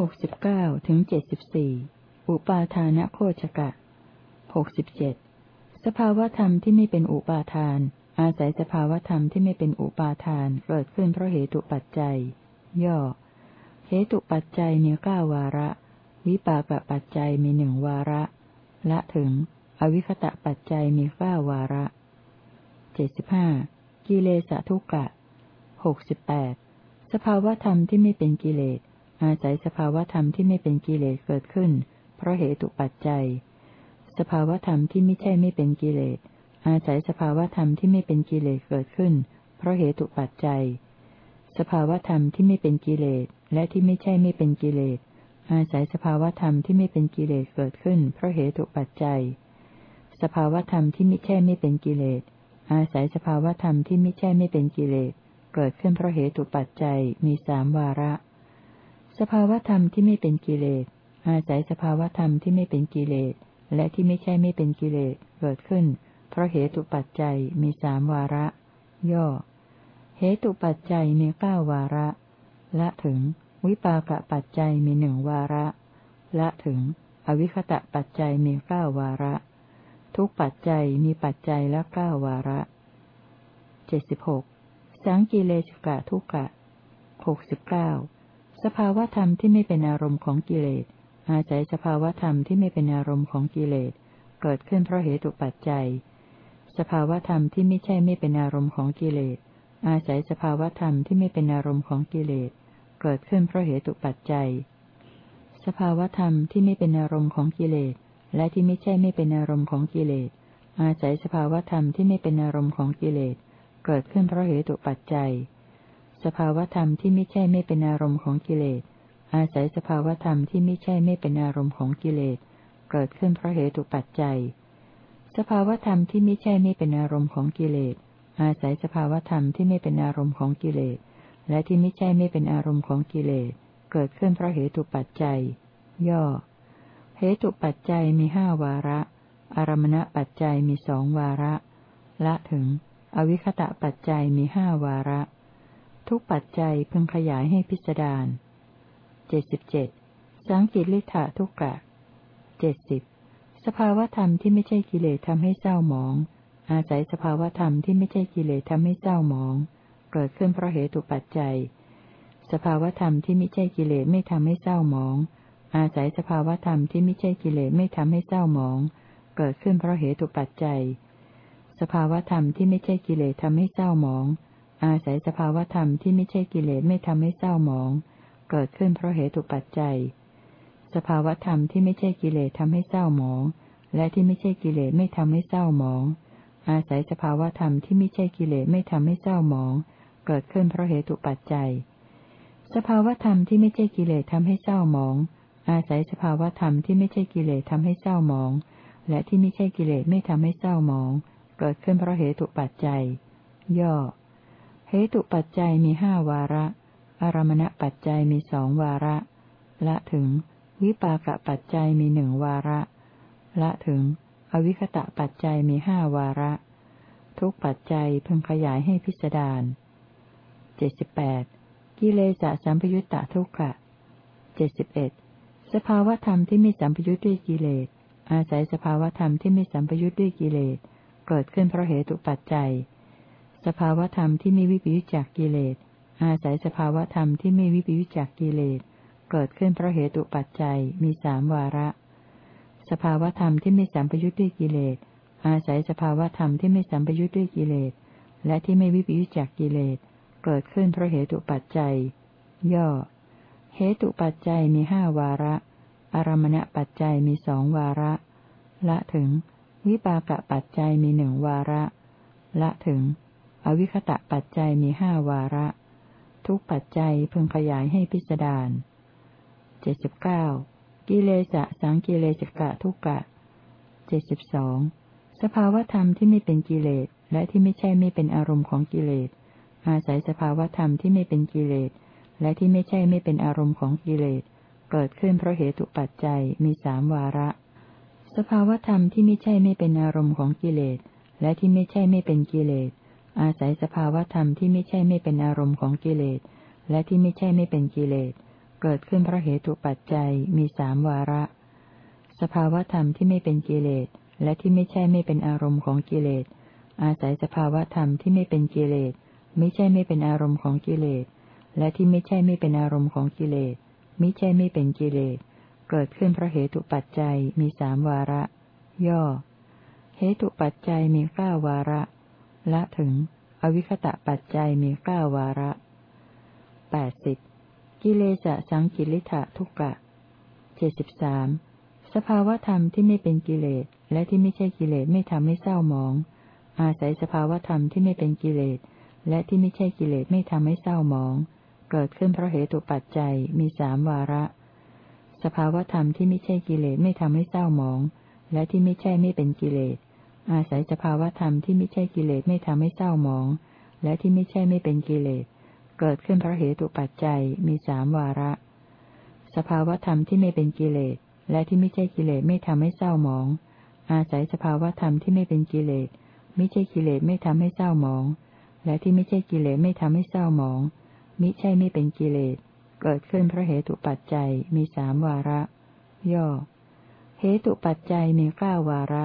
หกสิบเก้าถึงเจ็ดสิบสี่อุปาทานโคชกะหกสิบเจ็ดสภาวธรรมที่ไม่เป็นอุปาทาน อาศัยสภาวธรรมที่ไม่เป็นอุปาทานเกิดขึ้นเพราะเหตุปัจจัย ย่อ เหตุปัจจัยมีเก้าวาระ วิปากปัจจัยมีหนึ่งวาระ ละถึง อวิคตะปัจจัยมีเก้าวาระเจ็ดสิบห้ากิเลสทุกะหกสิบแปดสภาวธรรมที่ไม่เป็นกิเลส อาศัยสภาวธรรมที่ไม่เป็นกิเลสเกิดขึ้น เพราะเหตุปัจจัย สภาวธรรมที่ไม่ใช่ไม่เป็นกิเลส อาศัยสภาวธรรมที่ไม่เป็นกิเลสเกิดขึ้น เพราะเหตุปัจจัย สภาวธรรมที่ไม่เป็นกิเลสและที่ไม่ใช่ไม่เป็นกิเลส อาศัยสภาวธรรมที่ไม่เป็นกิเลสเกิดขึ้น เพราะเหตุปัจจัย สภาวธรรมที่ไม่ใช่ไม่เป็นกิเลส อาศัยสภาวธรรมที่ไม่ใช่ไม่เป็นกิเลส เกิดขึ้นเพราะเหตุปัจจัยมีสามวาระ สภาวธรรมที่ไม่เป็นกิเลส อาศัยสภาวธรรมที่ไม่เป็นกิเลส และที่ไม่ใช่ไม่เป็นกิเลสเกิดขึ้น เพราะเหตุปัจจัยมีสามวาระ ย่อ เหตุปัจจัยมีเก้าวาระ ละถึง วิปากปัจจัยมีหนึ่งวาระ ละถึง อวิคตะปัจจัยมีเก้าวาระ ทุกปัจจัยมีปัจจัยละเก้าวาระเจ็ดสิบหกสังกิเลสกะทุกะหกสิบเก้า สภาวธรรมที่ไม่เป็นอารมณ์ของกิเลส อาศัยสภาวธรรมที่ไม่เป็นอารมณ์ของกิเลส เกิดขึ้นเพราะเหตุปัจจัย สภาวธรรมที่ไม่ใช่ไม่เป็นอารมณ์ของกิเลส อาศัยสภาวธรรมที่ไม่เป็นอารมณ์ของกิเลส เกิดขึ้นเพราะเหตุปัจจัย สภาวธรรมที่ไม่เป็นอารมณ์ของกิเลส และที่ไม่ใช่ไม่เป็นอารมณ์ของกิเลส อาศัยสภาวธรรมที่ไม่เป็นอารมณ์ของกิเลส เกิดขึ้นเพราะเหตุปัจจัย สภาวธรรมที่ไม่ใช่ไม่เป็นอารมณ์ของกิเลส อาศัยสภาวธรรมที่ไม่ใช่ไม่เป็นอารมณ์ของกิเลส เกิดขึ้นเพราะเหตุปัจจัย สภาวธรรมที่ไม่ใช่ไม่เป็นอารมณ์ของกิเลส อาศัยสภาวธรรมที่ไม่เป็นอารมณ์ของกิเลส และที่ไม่ใช่ไม่เป็นอารมณ์ของกิเลส เกิดขึ้นเพราะเหตุปัจจัย ย่อ เหตุปัจจัยมีห้าวาระ อารมณปัจจัยมีสองวาระ ละถึง อวิคตะปัจจัยมีห้าวาระ ทุกปัจจัยพึงขยายให้พิสดารเจ็ดสิบเจ็ดสังกิริธาทุกกะเจ็ดสิบสภาวธรรมที่ไม่ใช่กิเลสทำให้เศร้าหมอง อาศัยสภาวธรรมที่ไม่ใช่กิเลสทำให้เศร้าหมอง เกิดขึ้นเพราะเหตุปัจจัย สภาวธรรมที่ไม่ใช่กิเลสไม่ทำให้เศร้าหมอง อาศัยสภาวธรรมที่ไม่ใช่กิเลสไม่ทำให้เศร้าหมอง เกิดขึ้นเพราะเหตุปัจจัย สภาวธรรมที่ไม่ใช่กิเลสทำให้เศร้าหมอง อาศัยสภาวธรรมที่ไม่ใช่กิเลสไม่ทำให้เศร้าหมอง เกิดขึ้นเพราะเหตุปัจจัย สภาวธรรมที่ไม่ใช่กิเลสทำให้เศร้าหมอง และที่ไม่ใช่กิเลสไม่ทำให้เศร้าหมอง อาศัยสภาวธรรมที่ไม่ใช่กิเลสไม่ทำให้เศร้าหมอง เกิดขึ้นเพราะเหตุปัจจัย สภาวธรรมที่ไม่ใช่กิเลสทำให้เศร้าหมอง อาศัยสภาวธรรมที่ไม่ใช่กิเลสทำให้เศร้าหมอง และที่ไม่ใช่กิเลสไม่ทำให้เศร้าหมอง เกิดขึ้นเพราะเหตุปัจจัย ย่อ เหตุปัจจัยมีห้าวาระ อารมณปัจจัยมีสองวาระ ละถึง วิปากปัจจัยมีหนึ่งวาระ ละถึง อวิคตะปัจจัยมีห้าวาระ ทุกปัจจัยพึงขยายให้พิสดารเจ็ดสิบแปดกิเลสสัมปยุตตะทุกขะเจ็ดสิบเอ็ดสภาวธรรมที่ไม่สัมปยุตด้วยกิเลส อาศัยสภาวธรรมที่ไม่สัมปยุตด้วยกิเลส เกิดขึ้นเพราะเหตุปัจจัย สภาวธรรมที่ไม่วิปยุจจากกิเลส อาศัยสภาวธรรมที่ไม่วิปยุจจากกิเลส เกิดขึ้นเพราะเหตุปัจจัยมีสามวาระ สภาวธรรมที่ไม่สัมปยุจด้วยกิเลส อาศัยสภาวธรรมที่ไม่สัมปยุจด้วยกิเลส และที่ไม่วิปยุจจากกิเลส เกิดขึ้นเพราะเหตุปัจจัย ย่อ เหตุปัจจัยมีห้าวาระ อารมณปัจจัยมีสองวาระ ละถึง วิปากปัจจัยมีหนึ่งวาระ ละถึง อวิคตะปัจจัยมีห้าวาระ ทุกปัจจัยพึงขยายให้พิสดารเจ็ดสิบเก้ากิเลสะสังกิเลสกะทุกกะเจ็ดสิบสองสภาวธรรมที่ไม่เป็นกิเลสและที่ไม่ใช่ไม่เป็นอารมณ์ของกิเลส อาศัยสภาวธรรมที่ไม่เป็นกิเลส และที่ไม่ใช่ไม่เป็นอารมณ์ของกิเลส เกิดขึ้นเพราะเหตุปัจจัยมีสามวาระ สภาวธรรมที่ไม่ใช่ไม่เป็นอารมณ์ของกิเลส และที่ไม่ใช่ไม่เป็นกิเลส อาศัยสภาวธรรมที่ไม่ใช่ไม่เป็นอารมณ์ของกิเลส และที่ไม่ใช่ไม่เป็นกิเลส เกิดขึ้นเพราะเหตุปัจจัยมีสามวาระ สภาวธรรมที่ไม่เป็นกิเลส และที่ไม่ใช่ไม่เป็นอารมณ์ของกิเลส อาศัยสภาวธรรมที่ไม่เป็นกิเลส ไม่ใช่ไม่เป็นอารมณ์ของกิเลส และที่ไม่ใช่ไม่เป็นอารมณ์ของกิเลส ไม่ใช่ไม่เป็นกิเลส เกิดขึ้นเพราะเหตุปัจจัยมีสามวาระ ย่อ เหตุปัจจัยมีเก้าวาระ ละถึง อวิคตะปัจจัยมีเก้าวาระแปดสิบกิเลสสังกิริธะทุกกะเจ็ดสิบสามสภาวธรรมที่ไม่เป็นกิเลสและที่ไม่ใช่กิเลสไม่ทำให้เศร้าหมอง อาศัยสภาวธรรมที่ไม่เป็นกิเลสและที่ไม่ใช่กิเลสไม่ทำให้เศร้าหมอง เกิดขึ้นเพราะเหตุปัจจัยมีสามวาระ สภาวธรรมที่ไม่ใช่กิเลสไม่ทำให้เศร้าหมอง และที่ไม่ใช่ไม่เป็นกิเลส อาศัยสภาวธรรมที่ไม่ใช่กิเลสไม่ทำให้เศร้าหมอง และที่ไม่ใช่ไม่เป็นกิเลส เกิดขึ้นเพราะเหตุปัจจัยมีสามวาระ สภาวธรรมที่ไม่เป็นกิเลส และที่ไม่ใช่กิเลสไม่ทำให้เศร้าหมอง อาศัยสภาวธรรมที่ไม่เป็นกิเลส ไม่ใช่กิเลสไม่ทำให้เศร้าหมอง และที่ไม่ใช่กิเลสไม่ทำให้เศร้าหมองมิใช่ไม่เป็นกิเลส เกิดขึ้นเพราะเหตุปัจจัยมีสามวาระ ย่อ เหตุปัจจัยมีเก้าวาระ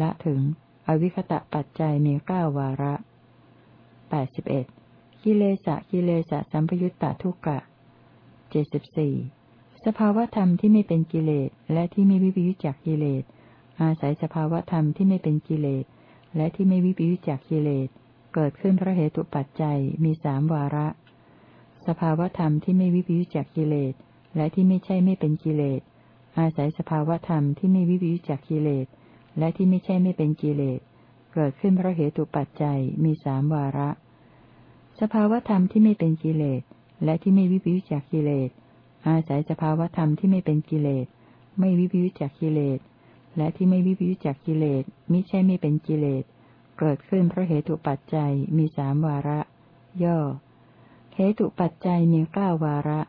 ละถึง อวิคตะปัจจัยมีเก้าวาระแปดสิบเอ็ดกิเลสะกิเลสะสัมปยุตตะทุกกะเจ็ดสิบสี่สภาวธรรมที่ไม่เป็นกิเลสและที่ไม่วิปยุจจากกิเลส อาศัยสภาวธรรมที่ไม่เป็นกิเลส และที่ไม่วิปยุจจากกิเลส เกิดขึ้นเพราะเหตุปัจจัยมีสามวาระ สภาวธรรมที่ไม่วิปยุจจากกิเลส และที่ไม่ใช่ไม่เป็นกิเลส อาศัยสภาวธรรมที่ไม่วิปยุจจากกิเลส และที่ไม่ใช่ไม่เป็นกิเลส เกิดขึ้นเพราะเหตุปัจจัยมีสามวาระ สภาวธรรมที่ไม่เป็นกิเลส และที่ไม่วิปยุจจากกิเลส อาศัยสภาวธรรมที่ไม่เป็นกิเลส ไม่วิปยุจจากกิเลส และที่ไม่วิปยุจจากกิเลสมิใช่ไม่เป็นกิเลส เกิดขึ้นเพราะเหตุปัจจัยมีสามวาระ ย่อเหตุปัจจัยมีเก้าวาระ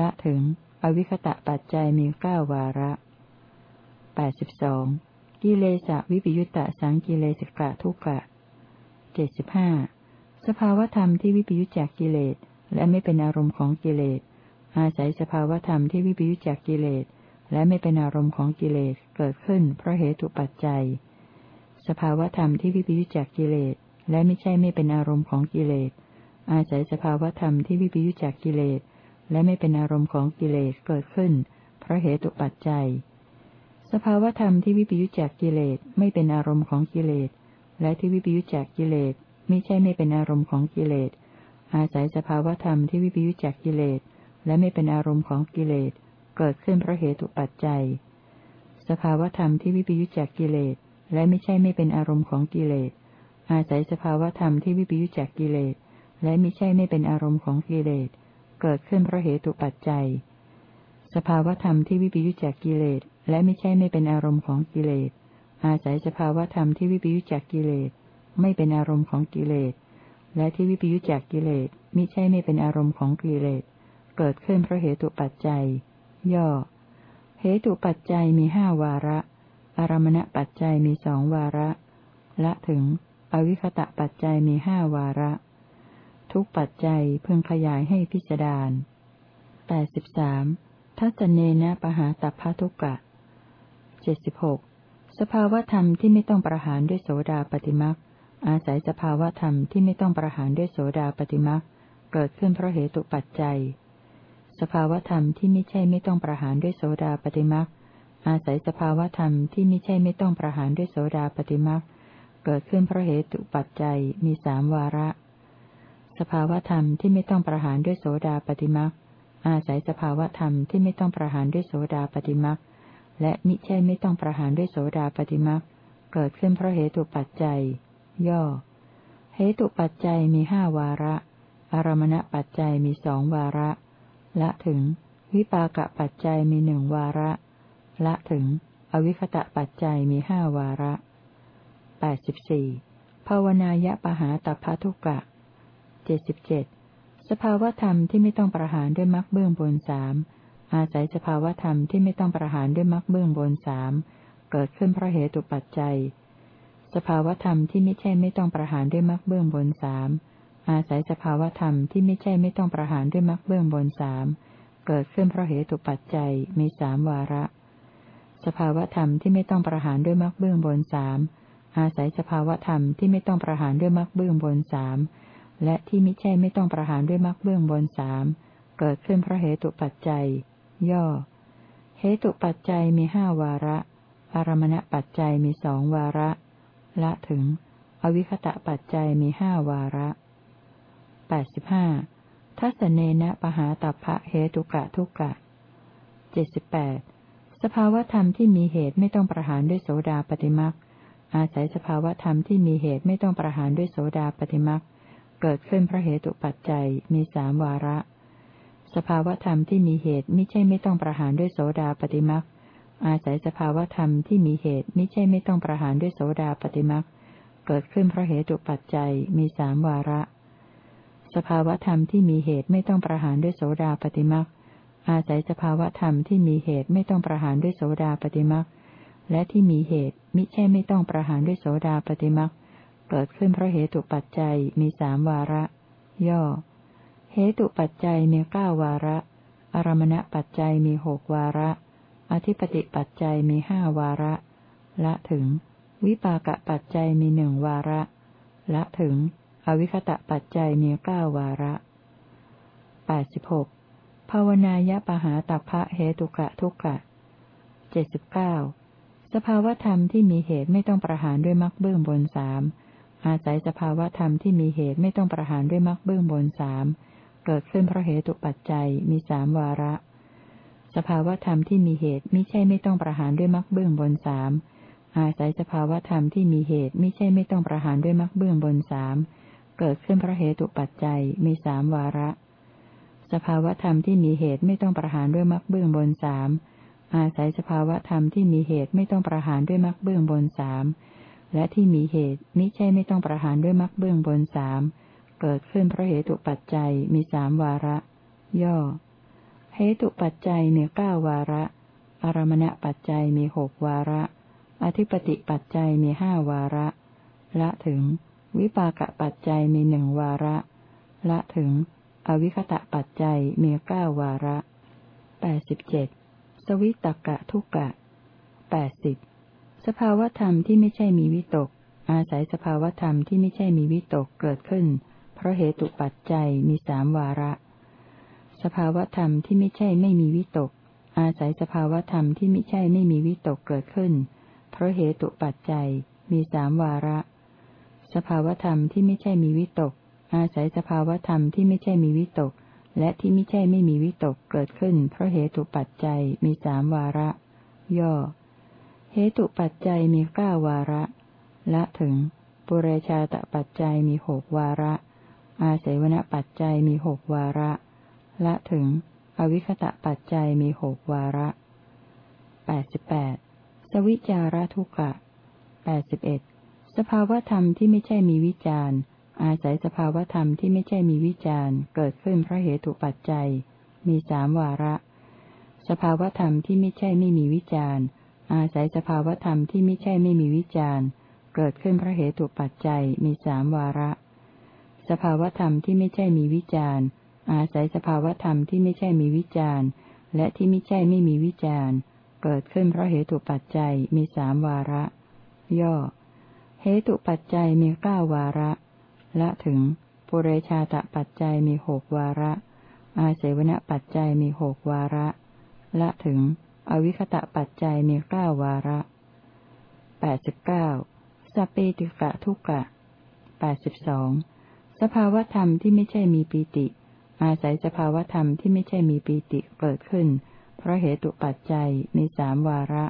ละถึง อวิคตะปัจจัยมีเก้าวาระแปดสิบสอง กิเลสวิปยุตตะสังกิเลสกะทุกะเจ็ดสิบห้าสภาวธรรมที่วิปยุจจากกิเลส และไม่เป็นอารมณ์ของกิเลส อาศัยสภาวธรรมที่วิปยุจจากกิเลส และไม่เป็นอารมณ์ของกิเลสเกิดขึ้นเพราะเหตุปัจจัย สภาวธรรมที่วิปยุจจากกิเลส และไม่ใช่ไม่เป็นอารมณ์ของกิเลส อาศัยสภาวธรรมที่วิปยุจจากกิเลส และไม่เป็นอารมณ์ของกิเลสเกิดขึ้น เพราะเหตุปัจจัย สภาวธรรมที่วิปยุจจากกิเลสไม่เป็นอารมณ์ของกิเลส และที่วิปยุจจากกิเลสไม่ใช่ไม่เป็นอารมณ์ของกิเลส อาศัยสภาวธรรมที่วิปยุจจากกิเลส และไม่เป็นอารมณ์ของกิเลส เกิดขึ้นเพราะเหตุปัจจัย สภาวธรรมที่วิปยุจจากกิเลส และไม่ใช่ไม่เป็นอารมณ์ของกิเลส อาศัยสภาวธรรมที่วิปยุจจากกิเลส และไม่ใช่ไม่เป็นอารมณ์ของกิเลส เกิดขึ้นเพราะเหตุปัจจัย สภาวธรรมที่วิปยุจจากกิเลส และไม่ใช่ไม่เป็นอารมณ์ของกิเลส อาศัยสภาวธรรมที่วิปยุจจากกิเลส ไม่เป็นอารมณ์ของกิเลส และที่วิปยุจจากกิเลสมิใช่ไม่เป็นอารมณ์ของกิเลส เกิดขึ้นเพราะเหตุปัจจัย ย่อ เหตุปัจจัยมีห้าวาระ อารมณปัจจัยมีสองวาระ ละถึง อวิคตะปัจจัยมีห้าวาระ ทุกปัจจัยพึงขยายให้พิจารณาแปดสิบสามทัศเนนะปหาตัพพทุกกะ เจ็ดสิบหกสภาวธรรมที่ไม่ต้องประหารด้วยโสดาปฏิมักอาศัยสภาวธรรมที่ไม่ต้องประหารด้วยโสดาปฏิมักเกิดขึ้นเพราะเหตุปัจจัย สภาวธรรมที่ไม่ใช่ไม่ต้องประหารด้วยโสดาปฏิมักอาศัยสภาวธรรมที่ไม่ใช่ไม่ต้องประหารด้วยโสดาปฏิมักเกิดขึ้นเพราะเหตุปัจจัยมีสามวาระ สภาวธรรมที่ไม่ต้องประหารด้วยโสดาปฏิมักอาศัยสภาวธรรมที่ไม่ต้องประหารด้วยโสดาปฏิมัก และมิใช่ไม่ต้องประหารด้วยโสดาปฏิมักเกิดขึ้นเพราะเหตุปัจจัย ย่อ เหตุปัจจัยมีห้าวาระ อารมณปัจจัยมีสองวาระ ละถึง วิปากะปัจจัยมีหนึ่งวาระ ละถึง อวิคตะปัจจัยมีห้าวาระแปดสิบสี่ภาวนายะปหาตัพทุกะเจ็ดสิบเจ็ดสภาวธรรมที่ไม่ต้องประหารด้วยมรรคเบื้องบนสาม อาศัยสภาวธรรมที่ไม่ต้องประหารด้วยมรรคเบื้องบนสามเกิดขึ้นเพราะเหตุปัจจัย สภาวธรรมที่ไม่ใช่ไม่ต้องประหารด้วยมรรคเบื้องบนสามอาศัยสภาวธรรมที่ไม่ใช่ไม่ต้องประหารด้วยมรรคเบื้องบนสามเกิดขึ้นเพราะเหตุปัจจัยมีสามวาระ สภาวธรรมที่ไม่ต้องประหารด้วยมรรคเบื้องบนสามอาศัยสภาวธรรมที่ไม่ต้องประหารด้วยมรรคเบื้องบนสามและที่ไมิใช่ไม่ต้องประหารด้วยมรรคเบื้องบนสามเกิดขึ้นเพราะเหตุปัจจัย ย่อ เหตุปัจจัยมีห้าวาระ อารมณปัจจัยมีสองวาระ ละถึง อวิคตะปัจจัยมีห้าวาระแปดสิบห้าทัศเนนะปหาตัพพะเหตุกะทุกะเจ็ดสิบแปดสภาวธรรมที่มีเหตุไม่ต้องประหารด้วยโสดาปฏิมักอาศัยสภาวธรรมที่มีเหตุไม่ต้องประหารด้วยโสดาปฏิมักเกิดขึ้นพระเหตุปัจจัยมีสามวาระ สภาวธรรมที่มีเหตุไม่ใช่ไม่ต้องประหารด้วยโสดาปฏิมักอาศัยสภาวธรรมที่มีเหตุไม่ใช่ไม่ต้องประหารด้วยโสดาปฏิมักเกิดขึ้นเพราะเหตุปัจจัยมีสามวาระ สภาวธรรมที่มีเหตุไม่ต้องประหารด้วยโสดาปฏิมักอาศัยสภาวธรรมที่มีเหตุไม่ต้องประหารด้วยโสดาปฏิมักและที่มีเหตุมิใช่ไม่ต้องประหารด้วยโสดาปฏิมักเกิดขึ้นเพราะเหตุปัจจัยมีสามวาระ ย่อ เหตุปัจจัยมีเก้าวาระ อารมณปัจจัยมีหกวาระ อธิปติปัจจัยมีห้าวาระ ละถึง วิปากปัจจัยมีหนึ่งวาระ ละถึง อวิคตะปัจจัยมีเก้าวาระแปดสิบหกภาวนายปหาตัพะเหตุกะทุกะเจ็ดสิบเก้าสภาวธรรมที่มีเหตุไม่ต้องประหารด้วยมรรคเบื้องบนสามอาศัยสภาวธรรมที่มีเหตุไม่ต้องประหารด้วยมรรคเบื้องบนสาม เกิดขึ้นเพราะเหตุปัจจัยมีสามวาระ สภาวธรรมที่มีเหตุไม่ใช่ไม่ต้องประหารด้วยมรรคเบื้องบนสามอาศัยสภาวธรรมที่มีเหตุไม่ใช่ไม่ต้องประหารด้วยมรรคเบื้องบนสามเกิดขึ้นเพราะเหตุปัจจัยมีสามวาระ สภาวธรรมที่มีเหตุไม่ต้องประหารด้วยมรรคเบื้องบนสามอาศัยสภาวธรรมที่มีเหตุไม่ต้องประหารด้วยมรรคเบื้องบนสามและที่มีเหตุมิใช่ไม่ต้องประหารด้วยมรรคเบื้องบนสาม เกิดขึ้นเพราะเหตุปัจจัยมีสามวาระ ย่อ เหตุปัจจัยมีเก้าวาระ อารมณปัจจัยมีหกวาระ อธิปติปัจจัยมีห้าวาระ ละถึง วิปากปัจจัยมีหนึ่งวาระ ละถึง อวิคตะปัจจัยมีเก้าวาระแปดสิบเจ็ดสวิตกะทุกะแปดสิบสภาวธรรมที่ไม่ใช่มีวิตก อาศัยสภาวธรรมที่ไม่ใช่มีวิตกเกิดขึ้น เพราะเหตุปัจจัยมีสามวาระ สภาวธรรมที่ไม่ใช่ไม่มีวิตก อาศัยสภาวธรรมที่ไม่ใช่ไม่มีวิตกเกิดขึ้น เพราะเหตุปัจจัยมีสามวาระ สภาวธรรมที่ไม่ใช่มีวิตก อาศัยสภาวธรรมที่ไม่ใช่มีวิตก และที่ไม่ใช่ไม่มีวิตกเกิดขึ้น เพราะเหตุปัจจัยมีสามวาระ ย่อ เหตุปัจจัยมีเก้าวาระ ละถึงปุเรชาตปัจจัยมีหกวาระ อาศัยวณปัจจัยมีหกวาระ ละถึง อวิคตะปัจจัยมีหกวาระแปดสิบแปดสวิจาระทุกะแปดสิบเอ็ดสภาวธรรมที่ไม่ใช่มีวิจารณ์ อาศัยสภาวธรรมที่ไม่ใช่มีวิจารณ์ เกิดขึ้นเพราะเหตุปัจจัย มีสามวาระ สภาวธรรมที่ไม่ใช่ไม่มีวิจารณ์ อาศัยสภาวธรรมที่ไม่ใช่ไม่มีวิจารณ์ เกิดขึ้นเพราะเหตุปัจจัย มีสามวาระ สภาวธรรมที่ไม่ใช่มีวิจารณ์ อาศัยสภาวธรรมที่ไม่ใช่มีวิจารณ์ และที่ไม่ใช่ไม่มีวิจารณ์ เกิดขึ้นเพราะเหตุปัจจัยมีสามวาระ ย่อ เหตุปัจจัยมีเก้าวาระ ละถึงปุเรชาตปัจจัยมีหกวาระ อาเสวนปัจจัยมีหกวาระ ละถึง อวิคตะปัจจัยมีเก้าวาระแปดสิบเก้าสเปติกะทุกะแปดสิบสอง สภาวธรรมที่ไม่ใช่มีปีติ อาศัยสภาวธรรมที่ไม่ใช่มีปีติเกิดขึ้น เพราะเหตุปัจจัยมีสามวาระ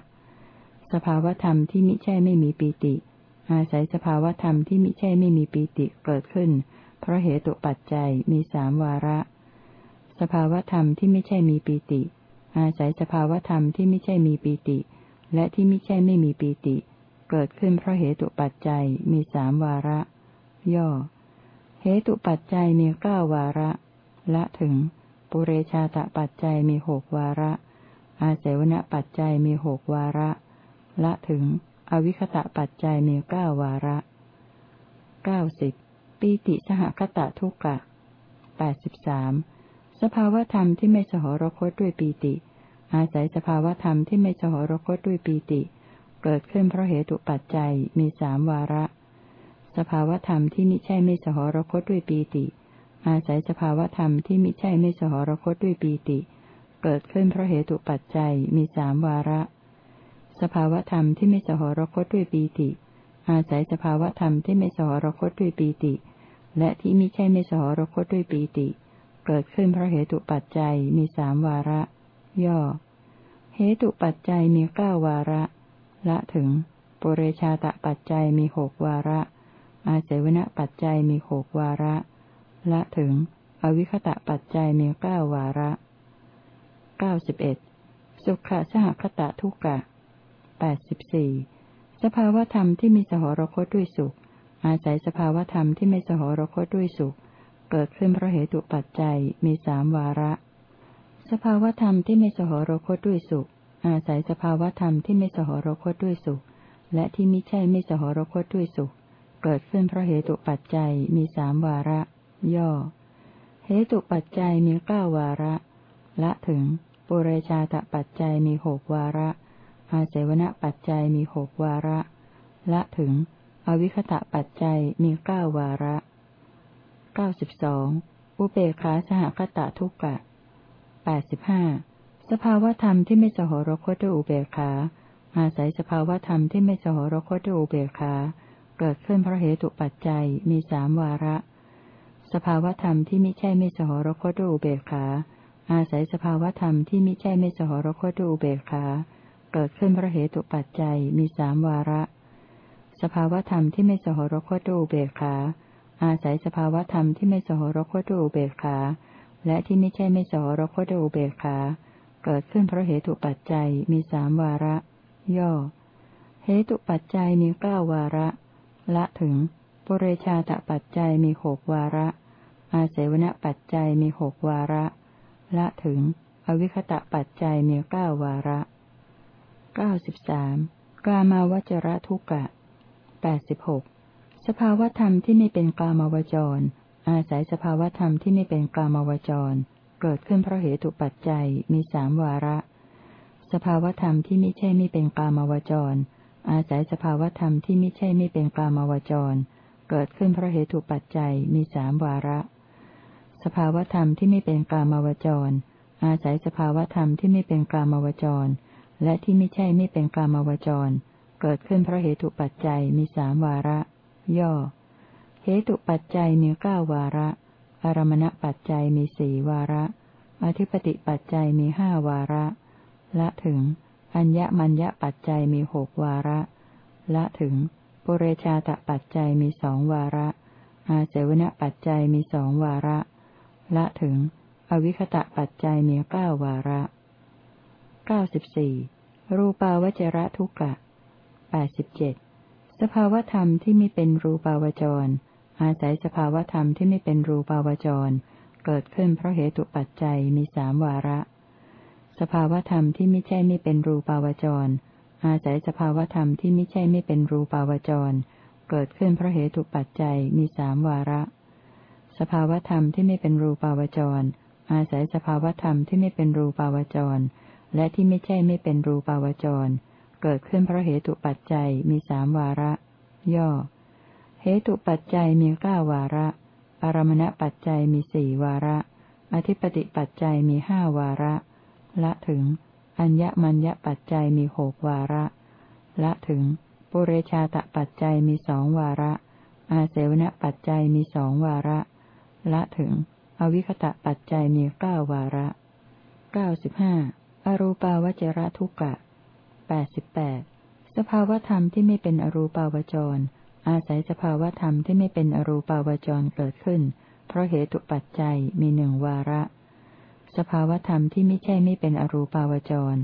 สภาวธรรมที่ไม่ใช่ไม่มีปีติ อาศัยสภาวธรรมที่ไมิใช่ไม่มีปีติเกิดขึ้น เพราะเหตุปัจจัยมีสามวาระ สภาวธรรมที่ไม่ใช่มีปีติ อาศัยสภาวธรรมที่ไม่ใช่มีปีติ และที่ไม่ใช่ไม่มีปีติ เกิดขึ้นเพราะเหตุปัจจัยมีสามวาระ ย่อ เหตุปัจจัยมีเก้าวาระ ละถึง ปุเรชาตปัจจัยมีหกวาระ อาศัยวณปัจจัยมีหกวาระ ละถึง อวิคตะปัจจัยมีเก้าวาระเก้าสิบปีติสหคตะทุกกะแปดสิบสามสสภาวธรรมที่ไม่สหรคตด้วยปีติ อาศัยสภาวธรรมที่ไม่สหรคตด้วยปีติ เกิดขึ้นเพราะเหตุปัจจัยมีสามวาระ สภาวธรรมที่มิใช่ไม่สหรคตด้วยปีติ อาศัยสภาวธรรมที่มิใช่ไม่สหรคตด้วยปีติ เกิดขึ้นเพราะเหตุปัจจัยมีสามวาระ สภาวธรรมที่ไม่สหรคตด้วยปีติ อาศัยสภาวธรรมที่ไม่สหรคตด้วยปีติ และที่มิใช่ไม่สหรคตด้วยปีติ เกิดขึ้นเพราะเหตุปัจจัยมีสามวาระ ย่อ เหตุปัจจัยมีเก้าวาระ ละถึงปุเรชาตปัจจัยมีหกวาระ อาเสวณปัจจัยมีหกวาระ ละถึง อวิคตะปัจจัยมีเก้าวาระเก้าสิบเอ็ดสุขะสหคตะทุกกะแปดสิบสี่สภาวธรรมที่มีสหรคตด้วยสุข อาศัยสภาวธรรมที่ไม่สหรคตด้วยสุข เกิดขึ้นเพราะเหตุปัจจัยมีสามวาระ สภาวธรรมที่ไม่สหรคตด้วยสุข อาศัยสภาวธรรมที่ไม่สหรคตด้วยสุข และที่มิใช่ไม่สหรคตด้วยสุข เกิดขึ้นเพราะเหตุปัจจัยมีสามวาระ ย่อ เหตุปัจจัยมีเก้าวาระ ละถึง ปุเรชาตปัจจัยมีหกวาระ อาเสวณปัจจัยมีหกวาระ ละถึง อวิคตะปัจจัยมีเก้าวาระเก้าสิบสองอุเบกขาสหคตะทุกกะแปดสิบห้าสภาวธรรมที่ไม่สหรคตด้วยอุเบกขาอาศัยสภาวธรรมที่ไม่สหรคตด้วยอุเบกขา เกิดขึ้นเพราะเหตุปัจจัยมีสามวาระ สภาวธรรมที่ไม่ใช่ไม่สหรคตด้วยอุเบกขา อาศัยสภาวธรรมที่ไม่ใช่ไม่สหรคตด้วยอุเบกขา เกิดขึ้นเพราะเหตุปัจจัยมีสามวาระ สภาวธรรมที่ไม่สหรคตด้วยอุเบกขา อาศัยสภาวธรรมที่ไม่สหรคตด้วยอุเบกขา และที่ไม่ใช่ไม่สหรคตด้วยอุเบกขา เกิดขึ้นเพราะเหตุปัจจัยมีสามวาระ ย่อ เหตุปัจจัยมีเก้าวาระ ละถึง ปุเรชาตปัจจัยมีหกวาระ อาเสวณปัจจัยมีหกวาระ ละถึง อวิคตะปัจจัยมีเก้าวาระเก้าสิบสามกามาวจระทุกะแปดสิบหกสภาวธรรมที่ไม่เป็นกามาวจร อาศัยสภาวธรรมที่ไม่เป็นกามาวจร เกิดขึ้นเพราะเหตุปัจจัยมีสามวาระ สภาวธรรมที่ไม่ใช่ไม่เป็นกามาวจร อาศัยสภาวธรรมที่ไม่ใช่ไม่เป็นกลามาวจร เกิดขึ้นเพราะเหตุปัจจัยมีสามวาระ สภาวธรรมที่ไม่เป็นกลามาวจร อาศัยสภาวธรรมที่ไม่เป็นกลามาวจร และที่ไม่ใช่ไม่เป็นกลามาวจร เกิดขึ้นเพราะเหตุปัจจัยมีสามวาระ ย่อ เหตุปัจจัยมีเก้าวาระ อารมณปัจจัยมีสี่วาระ อธิปติปัจจัยมีห้าวาระ ละถึง อัญญมัญญปัจจัยมีหกวาระ ละถึง ปุเรชาตปัจจัยมีสองวาระ อาเสวนปัจจัยมีสองวาระ ละถึง อวิคตะปัจจัยมีเก้าวาระเก้าสิบสี่รูปาวจระทุกกะแปดสิบเจ็ดสภาวธรรมที่ไม่เป็นรูปาวจร อาศัยสภาวธรรมที่ไม่เป็นรูปาวจร เกิดขึ้นเพราะเหตุปัจจัยมีสามวาระ สภาวธรรมที่ไม่ใช่ไม่เป็นรูปาวจร อาศัยสภาวธรรมที่ไม่ใช่ไม่เป็นรูปาวจร เกิดขึ้นเพราะเหตุปัจจัยมีสามวาระ สภาวธรรมที่ไม่เป็นรูปาวจร อาศัยสภาวธรรมที่ไม่เป็นรูปาวจร และที่ไม่ใช่ไม่เป็นรูปาวจร เกิดขึ้นเพราะเหตุปัจจัยมีสามวาระ ย่อ เหตุปัจจัยมีเก้าวาระ อารมณปัจจัยมีสี่วาระ อธิปติปัจจัยมีห้าวาระ ละถึง อัญญมัญญปัจจัยมีหกวาระ ละถึง ปุเรชาตปัจจัยมีสองวาระ อาเสวนปัจจัยมีสองวาระ ละถึง อวิคตะปัจจัยมีเก้าวาระเก้าสิบห้าอรูปาวจระทุกกะแปดสิบแปดสภาวธรรมที่ไม่เป็นอรูปาวจร อาศัยสภาวธรรมที่ไม่เป็นอรูปาวจรเกิดขึ้น เพราะเหตุปัจจัยมีหนึ่งวาระ สภาวธรรมที่ไม่ใช่ไม่เป็นอรูปาวจร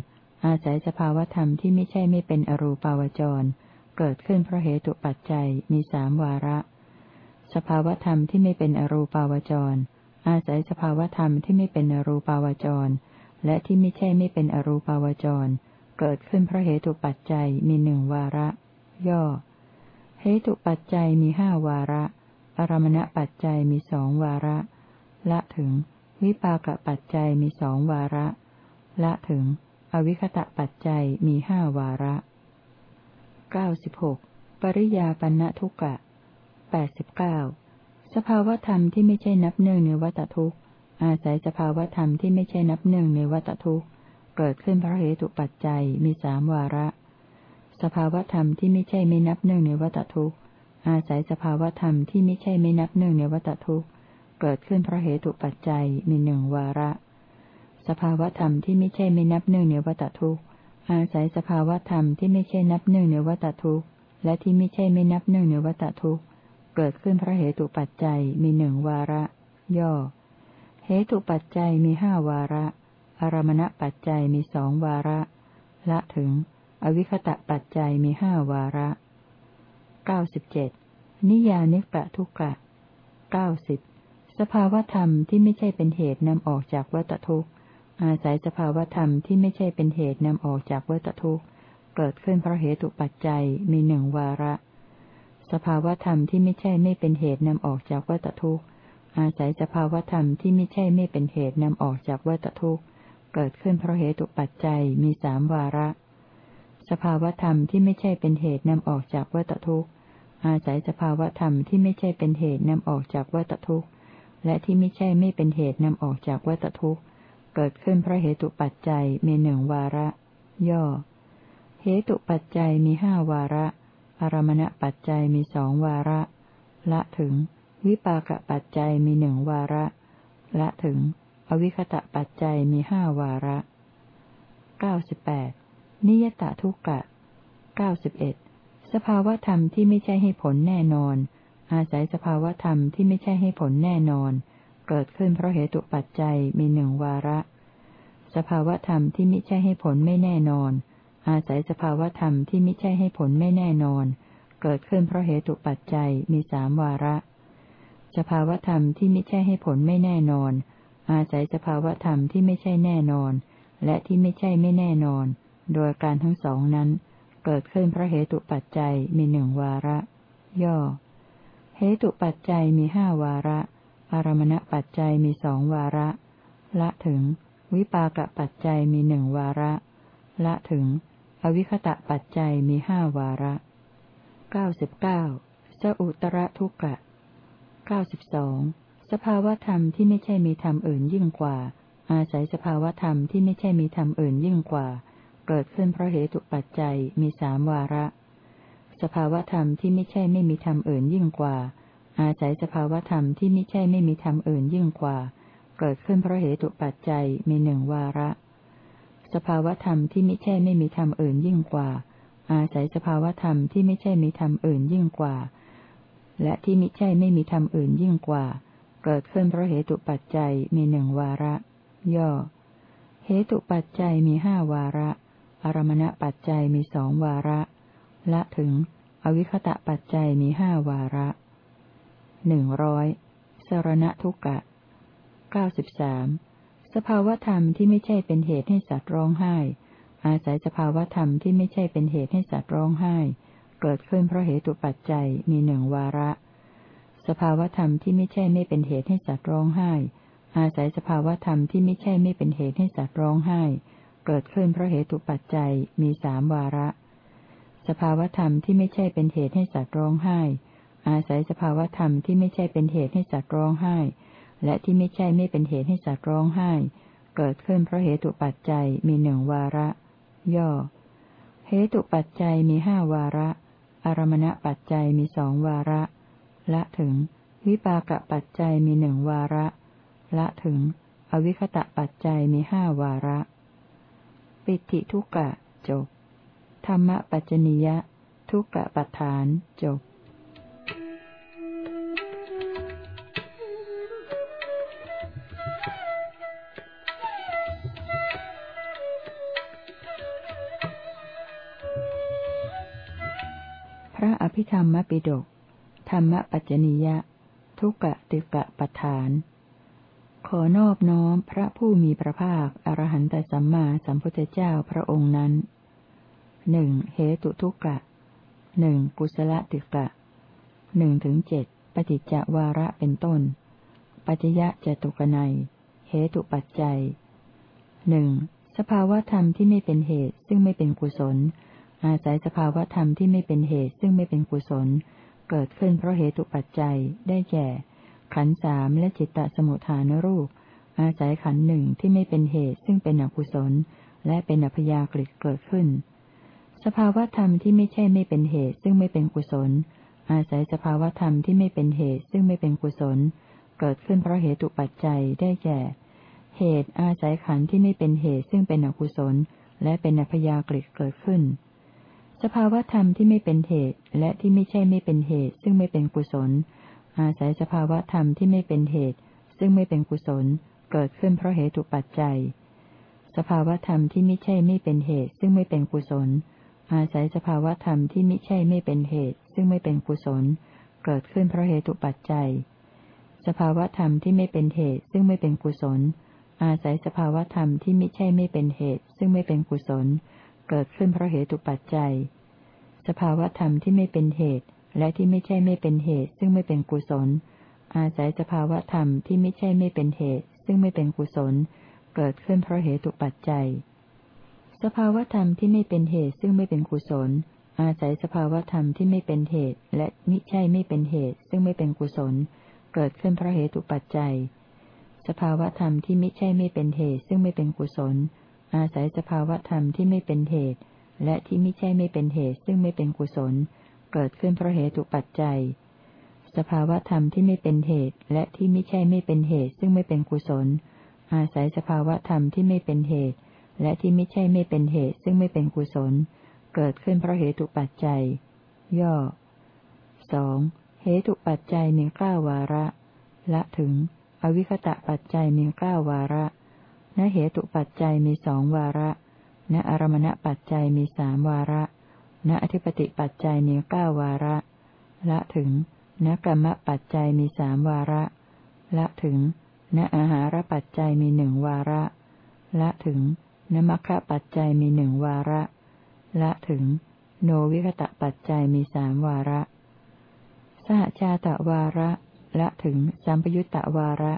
อาศัยสภาวธรรมที่ไม่ใช่ไม่เป็นอรูปาวจร เกิดขึ้นเพราะเหตุปัจจัยมีสามวาระ สภาวธรรมที่ไม่เป็นอรูปาวจร อาศัยสภาวธรรมที่ไม่เป็นอรูปาวจร และที่ไม่ใช่ไม่เป็นอรูปาวจร เกิดขึ้นเพราะเหตุปัจจัยมีหนึ่งวาระ ย่อเหตุปัจจัยมีห้าวาระอารมณปัจจัยมีสองวาระ ละถึง วิปากปัจจัยมีสองวาระ ละถึง อวิคตะปัจจัยมีห้าวาระเก้าสิบหกปริยาปันทุกะแปดสิบเก้าสภาวธรรมที่ไม่ใช่นับหนึ่งในวัตทุกข์ อาศัยสภาวธรรมที่ไม่ใช่นับหนึ่งในวัตทุกข์ เกิดขึ้นเพราะเหตุปัจจัยมีสามวาระ สภาวธรรมที่ไม่ใช่ไม่นับหนึ่งในวัตทุกข์ อาศัยสภาวธรรมที่ไม่ใช่ไม่นับหนึ่งในวัตทุกข์ เกิดขึ้นเพราะเหตุปัจจัยมีหนึ่งวาระ สภาวธรรมที่ไม่ใช่ไม่นับหนึ่งในวัตทุกข์ อาศัยสภาวธรรมที่ไม่ใช่นับหนึ่งในวัตทุกข์ และที่ไม่ใช่ไม่นับหนึ่งในวัตทุกข์ เกิดขึ้นเพราะเหตุปัจจัยมีหนึ่งวาระ ย่อ เหตุปัจจัยมีห้าวาระ อารมณปัจจัยมีสองวาระ ละถึง อวิคตะปัจจัยมีห้าวาระเก้าสิบเจ็ดนิยานิกะทุกะเก้าสิบ สภาวธรรมที่ไม่ใช่เป็นเหตุนำออกจากวัตทุกข์ อาศัยสภาวธรรมที่ไม่ใช่เป็นเหตุนำออกจากวัตทุกข์ เกิดขึ้นเพราะเหตุปัจจัยมีหนึ่งวาระ สภาวธรรมที่ไม่ใช่ไม่เป็นเหตุนำออกจากวัตทุกข์ อาศัยสภาวธรรมที่ไม่ใช่ไม่เป็นเหตุนำออกจากวัตทุกข์ เกิดขึ้นเพราะเหตุปัจจัยมีสามวาระ สภาวธรรมที่ไม่ใช่เป็นเหตุนำออกจากวัตทุกข์ อาศัยสภาวธรรมที่ไม่ใช่เป็นเหตุนำออกจากวัตทุกข์ และที่ไม่ใช่ไม่เป็นเหตุนำออกจากวัตทุกข์ เกิดขึ้นเพราะเหตุปัจจัยมีหนึ่งวาระ ย่อ เหตุปัจจัยมีห้าวาระ อารมณปัจจัยมีสองวาระ ละถึง วิปากปัจจัยมีหนึ่งวาระ ละถึง อวิคตะปัจจัยมีห้าวาระเก้าสิบแปดนิยตทุกกะเก้าสิบเอ็ดสภาวธรรมที่ไม่ใช่ให้ผลแน่นอน อาศัยสภาวธรรมที่ไม่ใช่ให้ผลแน่นอน เกิดขึ้นเพราะเหตุปัจจัยมีหนึ่งวาระ สภาวธรรมที่ไม่ใช่ให้ผลไม่แน่นอน อาศัยสภาวธรรมที่ไม่ใช่ให้ผลไม่แน่นอน เกิดขึ้นเพราะเหตุปัจจัยมีสามวาระ สภาวธรรมที่ไม่ใช่ให้ผลไม่แน่นอน อาศัยสภาวธรรมที่ไม่ใช่แน่นอน และที่ไม่ใช่ไม่แน่นอน โดยการทั้งสองนั้น เกิดขึ้นเพราะเหตุปัจจัยมีหนึ่งวาระ ย่อ เหตุปัจจัยมีห้าวาระ อารมณปัจจัยมีสองวาระ ละถึง วิปากปัจจัยมีหนึ่งวาระ ละถึง อวิคตะปัจจัยมีห้าวาระเก้าสิบเก้าสอุตระทุกะเก้าสิบสองสภาวธรรมที่ไม่ใช่มีธรรมอื่นยิ่งกว่า อาศัยสภาวธรรมที่ไม่ใช่มีธรรมอื่นยิ่งกว่า เกิดขึ้นเพราะเหตุปัจจัยมีสามวาระ สภาวธรรมที่ไม่ใช่ไม่มีธรรมอื่นยิ่งกว่า อาศัยสภาวธรรมที่ไม่ใช่ไม่มีธรรมอื่นยิ่งกว่า เกิดขึ้นเพราะเหตุปัจจัยมีหนึ่งวาระ สภาวธรรมที่ไม่ใช่ไม่มีธรรมอื่นยิ่งกว่า อาศัยสภาวธรรมที่ไม่ใช่มีธรรมอื่นยิ่งกว่า และที่ไม่ใช่ไม่มีธรรมอื่นยิ่งกว่า เกิดขึ้นเพราะเหตุปัจจัยมีหนึ่งวาระ ย่อ เหตุปัจจัยมีห้าวาระอารมณปัจจัยมีสองวาระ ละถึง อวิคตะปัจจัยมีห้าวาระหนึ่งร้อยสรณทุกะเก้าสิบสามสภาวธรรมที่ไม่ใช่เป็นเหตุให้สัตว์ร้องไห้ อาศัยสภาวธรรมที่ไม่ใช่เป็นเหตุให้สัตว์ร้องไห้ เกิดขึ้นเพราะเหตุปัจจัยมีหนึ่งวาระ สภาวธรรมที่ไม่ใช่ไม่เป็นเหตุให้สัตว์ร้องไห้ อาศัยสภาวธรรมที่ไม่ใช่ไม่เป็นเหตุให้สัตว์ร้องไห้ เกิดขึ้นเพราะเหตุปัจจัยมีสามวาระ สภาวธรรมที่ไม่ใช่เป็นเหตุให้สัตว์ร้องไห้ อาศัยสภาวธรรมที่ไม่ใช่เป็นเหตุให้สัตว์ร้องไห้ และที่ไม่ใช่ไม่เป็นเหตุให้สัตว์ร้องไห้ เกิดขึ้นเพราะเหตุปัจจัยมีหนึ่งวาระ ย่อ เหตุปัจจัยมีห้าวาระ อารมณปัจจัยมีสองวาระ ละถึง วิปากปัจจัยมีหนึ่งวาระ ละถึง อวิคตะปัจจัยมีห้าวาระ ปิติทุกะจบ ธรรมปัจจนิยะ ทุกะปัฏฐานจบพระอภิธรรมปิฎกธรรมปัจจนิยะ ทุกะติกะปทาน ขอนอบน้อมพระผู้มีพระภาค อรหันตสัมมาสัมพุทธเจ้าพระองค์นั้น หนึ่งเหตุทุกะหนึ่งกุศลติกะหนึ่งถึงเจ็ดปฏิจจวาระเป็นต้น ปัจยะจตุกนัยเหตุปัจจัยหนึ่งสภาวธรรมที่ไม่เป็นเหตุซึ่งไม่เป็นกุศล อาศัยสภาวธรรมที่ไม่เป็นเหตุซึ่งไม่เป็นกุศล เกิดขึ้นเพราะเหตุปัจจัยได้แก่ ขันสามและจิตตสมุทฐานรูป อาศัยขันหนึ่งที่ไม่เป็นเหตุซึ่งเป็นอกุศล และเป็นอัพยากฤิเกิดขึ้น สภาวธรรมที่ไม่ใช่ไม่เป็นเหตุซึ่งไม่เป็นกุศล อาศัยสภาวธรรมที่ไม่เป็นเหตุซึ่งไม่เป็นกุศล เกิดขึ้นเพราะเหตุปัจจัยได้แก่ เหตุอาศัยขันธ์ที่ไม่เป็นเหตุซึ่งเป็นอกุศล และเป็นอัพยากฤิเกิดขึ้น สภาวธรรมที่ไม่เป็นเหตุและที่ไม่ใช่ไม่เป็นเหตุซึ่งไม่เป็นกุศล อาศัยสภาวธรรมที่ไม่เป็นเหตุ ซึ่งไม่เป็นกุศล เกิดขึ้นเพราะเหตุปัจจัย สภาวธรรมที่ไม่ใช่ไม่เป็นเหตุซึ่งไม่เป็นกุศล อาศัยสภาวธรรมที่ไม่ใช่ไม่เป็นเหตุ ซึ่งไม่เป็นกุศล เกิดขึ้นเพราะเหตุปัจจัย สภาวธรรมที่ไม่เป็นเหตุ ซึ่งไม่เป็นกุศล อาศัยสภาวธรรมที่ไม่ใช่ไม่เป็นเหตุ ซึ่งไม่เป็นกุศล เกิดขึ้นเพราะเหตุปัจจัย สภาวธรรมที่ไม่เป็นเหตุ และที่ไม่ใช่ไม่เป็นเหตุ ซึ่งไม่เป็นกุศล อาศัยสภาวธรรมที่ไม่ใช่ไม่เป็นเหตุ ซึ่งไม่เป็นกุศล เกิดขึ้นเพราะเหตุปัจจัย สภาวธรรมที่ไม่เป็นเหตุซึ่งไม่เป็นกุศล อาศัยสภาวธรรมที่ไม่เป็นเหตุ และมิใช่ไม่เป็นเหตุ ซึ่งไม่เป็นกุศล เกิดขึ้นเพราะเหตุปัจจัย สภาวธรรมที่ม่ใช่ไม่เป็นเหตุ ซึ่งไม่เป็นกุศล อาศัยสภาวธรรมที่ไม่เป็นเหตุ และที่ม่ใช่ไม่เป็นเหตุ ซึ่งไม่เป็นกุศล เกิดขึ้นเพราะเหตุปัจจัย สภาวธรรมที่ไม่เป็นเหตุ และที่ม่ใช่ไม่เป็นเหตุ ซึ่งไม่เป็นกุศล อาศัยสภาวธรรมที่ไม่เป็นเหตุ และที่ไม่ใช่ไม่เป็นเหตุซึ่งไม่เป็นกุศล เกิดขึ้นเพราะเหตุปัจจัย ย่อสองเหตุปัจจัยมีเก้าวาระ ละถึง อวิคตะปัจจัยมีเก้าวาระณเหตุปัจจัยมีสองวาระณอารมณปัจจัยมีสามวาระณอธิปติปัจจัยมีเก้าวาระ ละถึงณกรรมปัจจัยมีสามวาระ ละถึงณอาหารปัจจัยมีหนึ่งวาระ ละถึง ณมัคคะปัจจัยมีหนึ่งวาระ ละถึง โนวิคตะปัจจัยมีสามวาระสหชาตะวาระ ละถึงสัมปยุตตะวาระ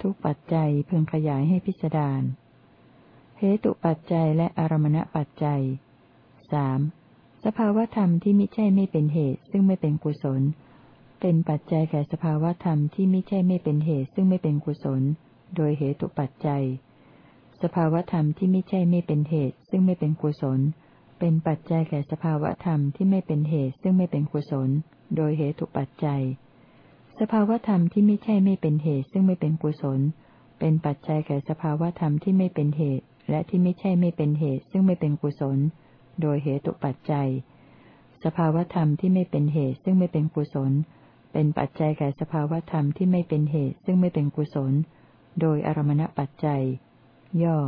ทุกปัจจัยพึงขยายให้พิจารณาเหตุปัจจัยและอารมณปัจจัยสสภาวธรรมที่ไม่ใช่ไม่เป็นเหตุ ซึ่งไม่เป็นกุศล เป็นปัจจัยแก่สภาวธรรมที่ไม่ใช่ไม่เป็นเหตุ ซึ่งไม่เป็นกุศล โดยเหตุปัจจัย สภาวธรรมที่ไม่ใช่ไม่เป็นเหตุ ซึ่งไม่เป็นกุศล เป็นปัจจัยแก่สภาวธรรมที่ไม่เป็นเหตุ ซึ่งไม่เป็นกุศล โดยเหตุปัจจัย สภาวธรรมที่ไม่ใช่ไม่เป็นเหตุ ซึ่งไม่เป็นกุศล เป็นปัจจัยแก่สภาวธรรมที่ไม่เป็นเหตุ และที่ไม่ใช่ไม่เป็นเหตุ ซึ่งไม่เป็นกุศล โดยเหตุปัจจัย สภาวธรรมที่ไม่เป็นเหตุ ซึ่งไม่เป็นกุศล เป็นปัจจัยแก่สภาวธรรมที่ไม่เป็นเหตุ ซึ่งไม่เป็นกุศล โดยอารมณปัจจัย ย่อ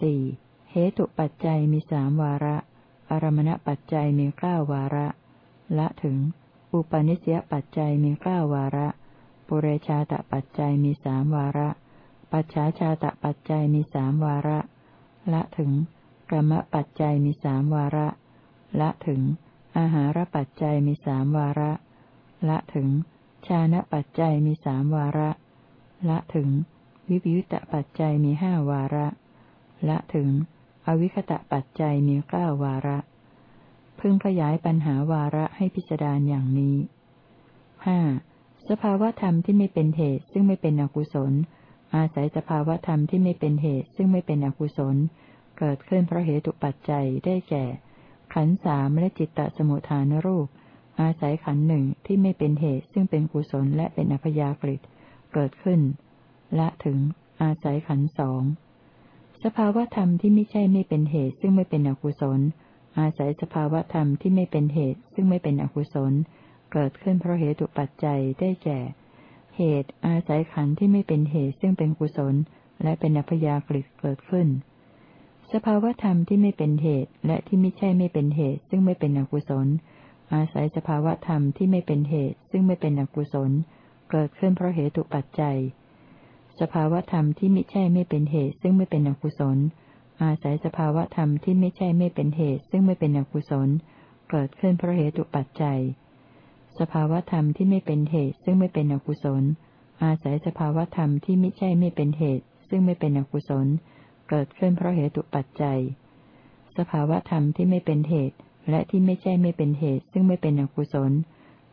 สี่เหตุปัจจัยมีสามวาระ อารมณปัจจัยมีเก้าวาระ ละถึง อุปนิสยปัจจัยมีเก้าวาระ ปุเรชาตปัจจัยมีสามวาระ ปัจฉาชาตปัจจัยมีสามวาระ ละถึงกรรมปัจจัยมีสามวาระ ละถึง อาหารปัจจัยมีสามวาระ ละถึง ชานะปัจจัยมีสามวาระ ละถึง วิปยุตตปัจจัยมีห้าวาระ ละถึง อวิคตะปัจจัยมีเก้าวาระ พึงขยายปัญหาวาระให้พิจารณาอย่างนี้ห้าสภาวธรรมที่ไม่เป็นเหตุซึ่งไม่เป็นอกุศล อาศัยสภาวธรรมที่ไม่เป็นเหตุซึ่งไม่เป็นอกุศล เกิดขึ้นเพราะเหตุปัจจัยได้แก่ ขันสามและจิตตสมุทฐานรูป อาศัยขันหนึ่งที่ไม่เป็นเหตุซึ่งเป็นกุศลและเป็นอัพยากฤิเกิดขึ้น ละถึง อาศัยขันสองสภาวธรรมที่ไม่ใช่ไม่เป็นเหตุซึ่งไม่เป็นอกุศล อาศัยสภาวธรรมที่ไม่เป็นเหตุซึ่งไม่เป็นอกุศล เกิดขึ้นเพราะเหตุปัจจัยได้แก่ เหตุอาศัยขันที่ไม่เป็นเหตุซึ่งเป็นกุศล และเป็นอัพยากฤิเกิดขึ้น สภาวธรรมที่ไม่เป็นเหตุและที่ไม่ใช่ไม่เป็นเหตุซึ่งไม่เป็นอกุศล อาศัยสภาวธรรมที่ไม่เป็นเหตุซึ่งไม่เป็นอกุศล เกิดขึ้นเพราะเหตุปัจจัย สภาวธรรมที่ไม่ใช่ไม่เป็นเหตุซึ่งไม่เป็นอกุศล อาศัยสภาวธรรมที่ไม่ใช่ไม่เป็นเหตุซึ่งไม่เป็นอกุศล เกิดขึ้นเพราะเหตุปัจจัย สภาวธรรมที่ไม่เป็นเหตุซึ่งไม่เป็นอกุศล อาศัยสภาวธรรมที่ไม่ใช่ไม่เป็นเหตุ ซึ่งไม่เป็นอกุศล เกิดขึ้นเพราะเหตุปัจจัย สภาวธรรมที่ไม่เป็นเหตุและที่ไม่ใช่ไม่เป็นเหตุ ซึ่งไม่เป็นอกุศล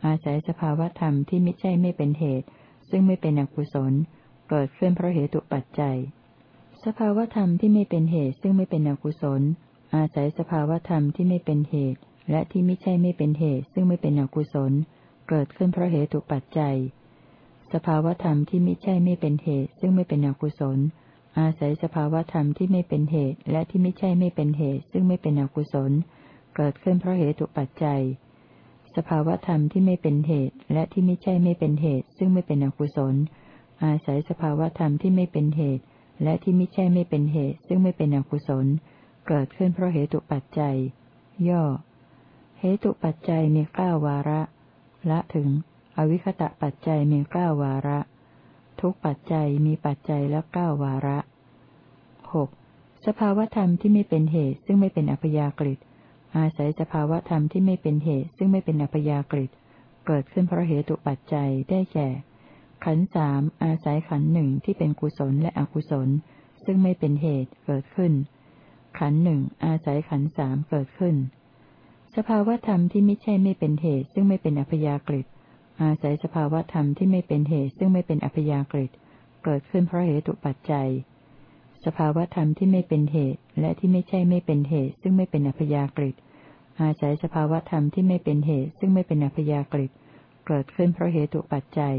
อาศัยสภาวธรรมที่ไม่ใช่ไม่เป็นเหตุ ซึ่งไม่เป็นอกุศล เกิดขึ้นเพราะเหตุปัจจัย สภาวธรรมที่ไม่เป็นเหตุซึ่งไม่เป็นอกุศล อาศัยสภาวธรรมที่ไม่เป็นเหตุ และที่ไม่ใช่ไม่เป็นเหตุ ซึ่งไม่เป็นอกุศล เกิดขึ้นเพราะเหตุปัจจัย สภาวธรรมที่ไม่ใช่ไม่เป็นเหตุ ซึ่งไม่เป็นอกุศล อาศัยสภาวธรรมที่ไม่เป็นเหตุ และที่ไม่ใช่ไม่เป็นเหตุ ซึ่งไม่เป็นอกุศล เกิดขึ้นเพราะเหตุปัจจัยสภาวธรรมที่ไม่เป็นเหตุ และที่ไม่ใช่ไม่เป็นเหตุ ซึ่งไม่เป็นอกุศล อาศัยสภาวธรรมที่ไม่เป็นเหตุ และที่ไม่ใช่ไม่เป็นเหตุ ซึ่งไม่เป็นอกุศล เกิดขึ้นเพราะเหตุปัจจัย ย่อ เหตุปัจจัยมีเก้าวาระ ละถึง อวิคตะปัจจัยมีเก้าวาระ ทุกปัจจัยมีปัจจัยละเก้าวาระหกสภาวธรรมที่ไม่เป็นเหตุ ซึ่งไม่เป็นอัพยากฤิอาศัยสภาวธรรมที่ไม่เป็นเหตุ ซึ่งไม่เป็นอัพยากฤิเกิดขึ้นเพราะเหตุปัจจัยได้แก่ ขันสามอาศัยขันหนึ่งที่เป็นกุศลและอกุศล ซึ่งไม่เป็นเหตุเกิดขึ้น ขันหนึ่งอาศัยขันสามเกิดขึ้น สภาวธรรมที่ไม่ใช่ไม่เป็นเหตุ ซึ่งไม่เป็นอัพยากฤิอาศัยสภาวธรรมที่ไม่เป็นเหตุ ซึ่งไม่เป็นอัพยากฤิเกิดขึ้นเพราะเหตุปัจจัย สภาวธรรมที่ไม่เป็นเหตุ และที่ไม่ใช่ไม่เป็นเหตุ ซึ่งไม่เป็นอัพยากฤิอาศัยสภาวธรรมที่ไม่เป็นเหตุ ซึ่งไม่เป็นอัพยากฤิเกิดขึ้นเพราะเหตุปัจจัย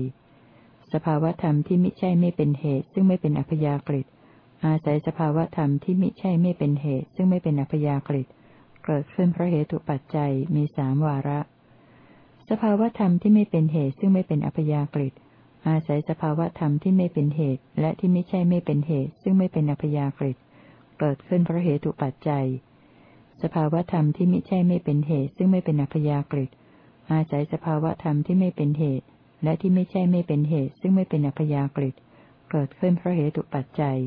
สภาวธรรมที่ไม่ใช่ไม่เป็นเหตุ ซึ่งไม่เป็นอัพยากฤิอาศัยสภาวธรรมที่ไม่ใช่ไม่เป็นเหตุ ซึ่งไม่เป็นอัพยากฤิเกิดขึ้นเพราะเหตุปัจจัยมีสามวาระ สภาวธรรมที่ไม่เป็นเหตุซึ่งไม่เป็นอัพยากฤิอาศัยสภาวธรรมที่ไม่เป็นเหตุ และที่ไม่ใช่ไม่เป็นเหตุ ซึ่งไม่เป็นอัพยากฤิเกิดขึ้นเพราะเหตุปัจจัย สภาวธรรมที่ไม่ใช่ไม่เป็นเหตุ ซึ่งไม่เป็นอัพยากฤิอาศัยสภาวธรรมที่ไม่เป็นเหตุ และที่ไม่ใช่ไม่เป็นเหตุซึ่งไม่เป็นอัพยากฤิเกิดขึ้นเพราะเหตุปัจจัย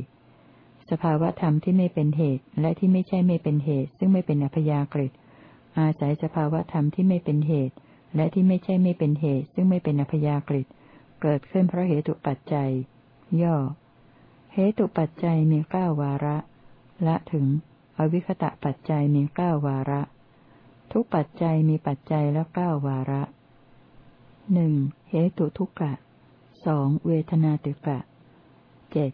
สภาวธรรมที่ไม่เป็นเหตุ และที่ไม่ใช่ไม่เป็นเหตุ ซึ่งไม่เป็นอัพยากฤิอาศัยสภาวธรรมที่ไม่เป็นเหตุ และที่ไม่ใช่ไม่เป็นเหตุ ซึ่งไม่เป็นอพยากฤิเกิดขึ้นเพราะเหตุปัจจัย ย่อ เหตุปัจจัยมีเก้าวาระ ละถึง อวิคตะปัจจัยมีเก้าวาระ ทุกปัจจัยมีปัจจัยละเก้าวาระ หนึ่งเหตุทุกกะสองเวทนาตึกะเจ็ด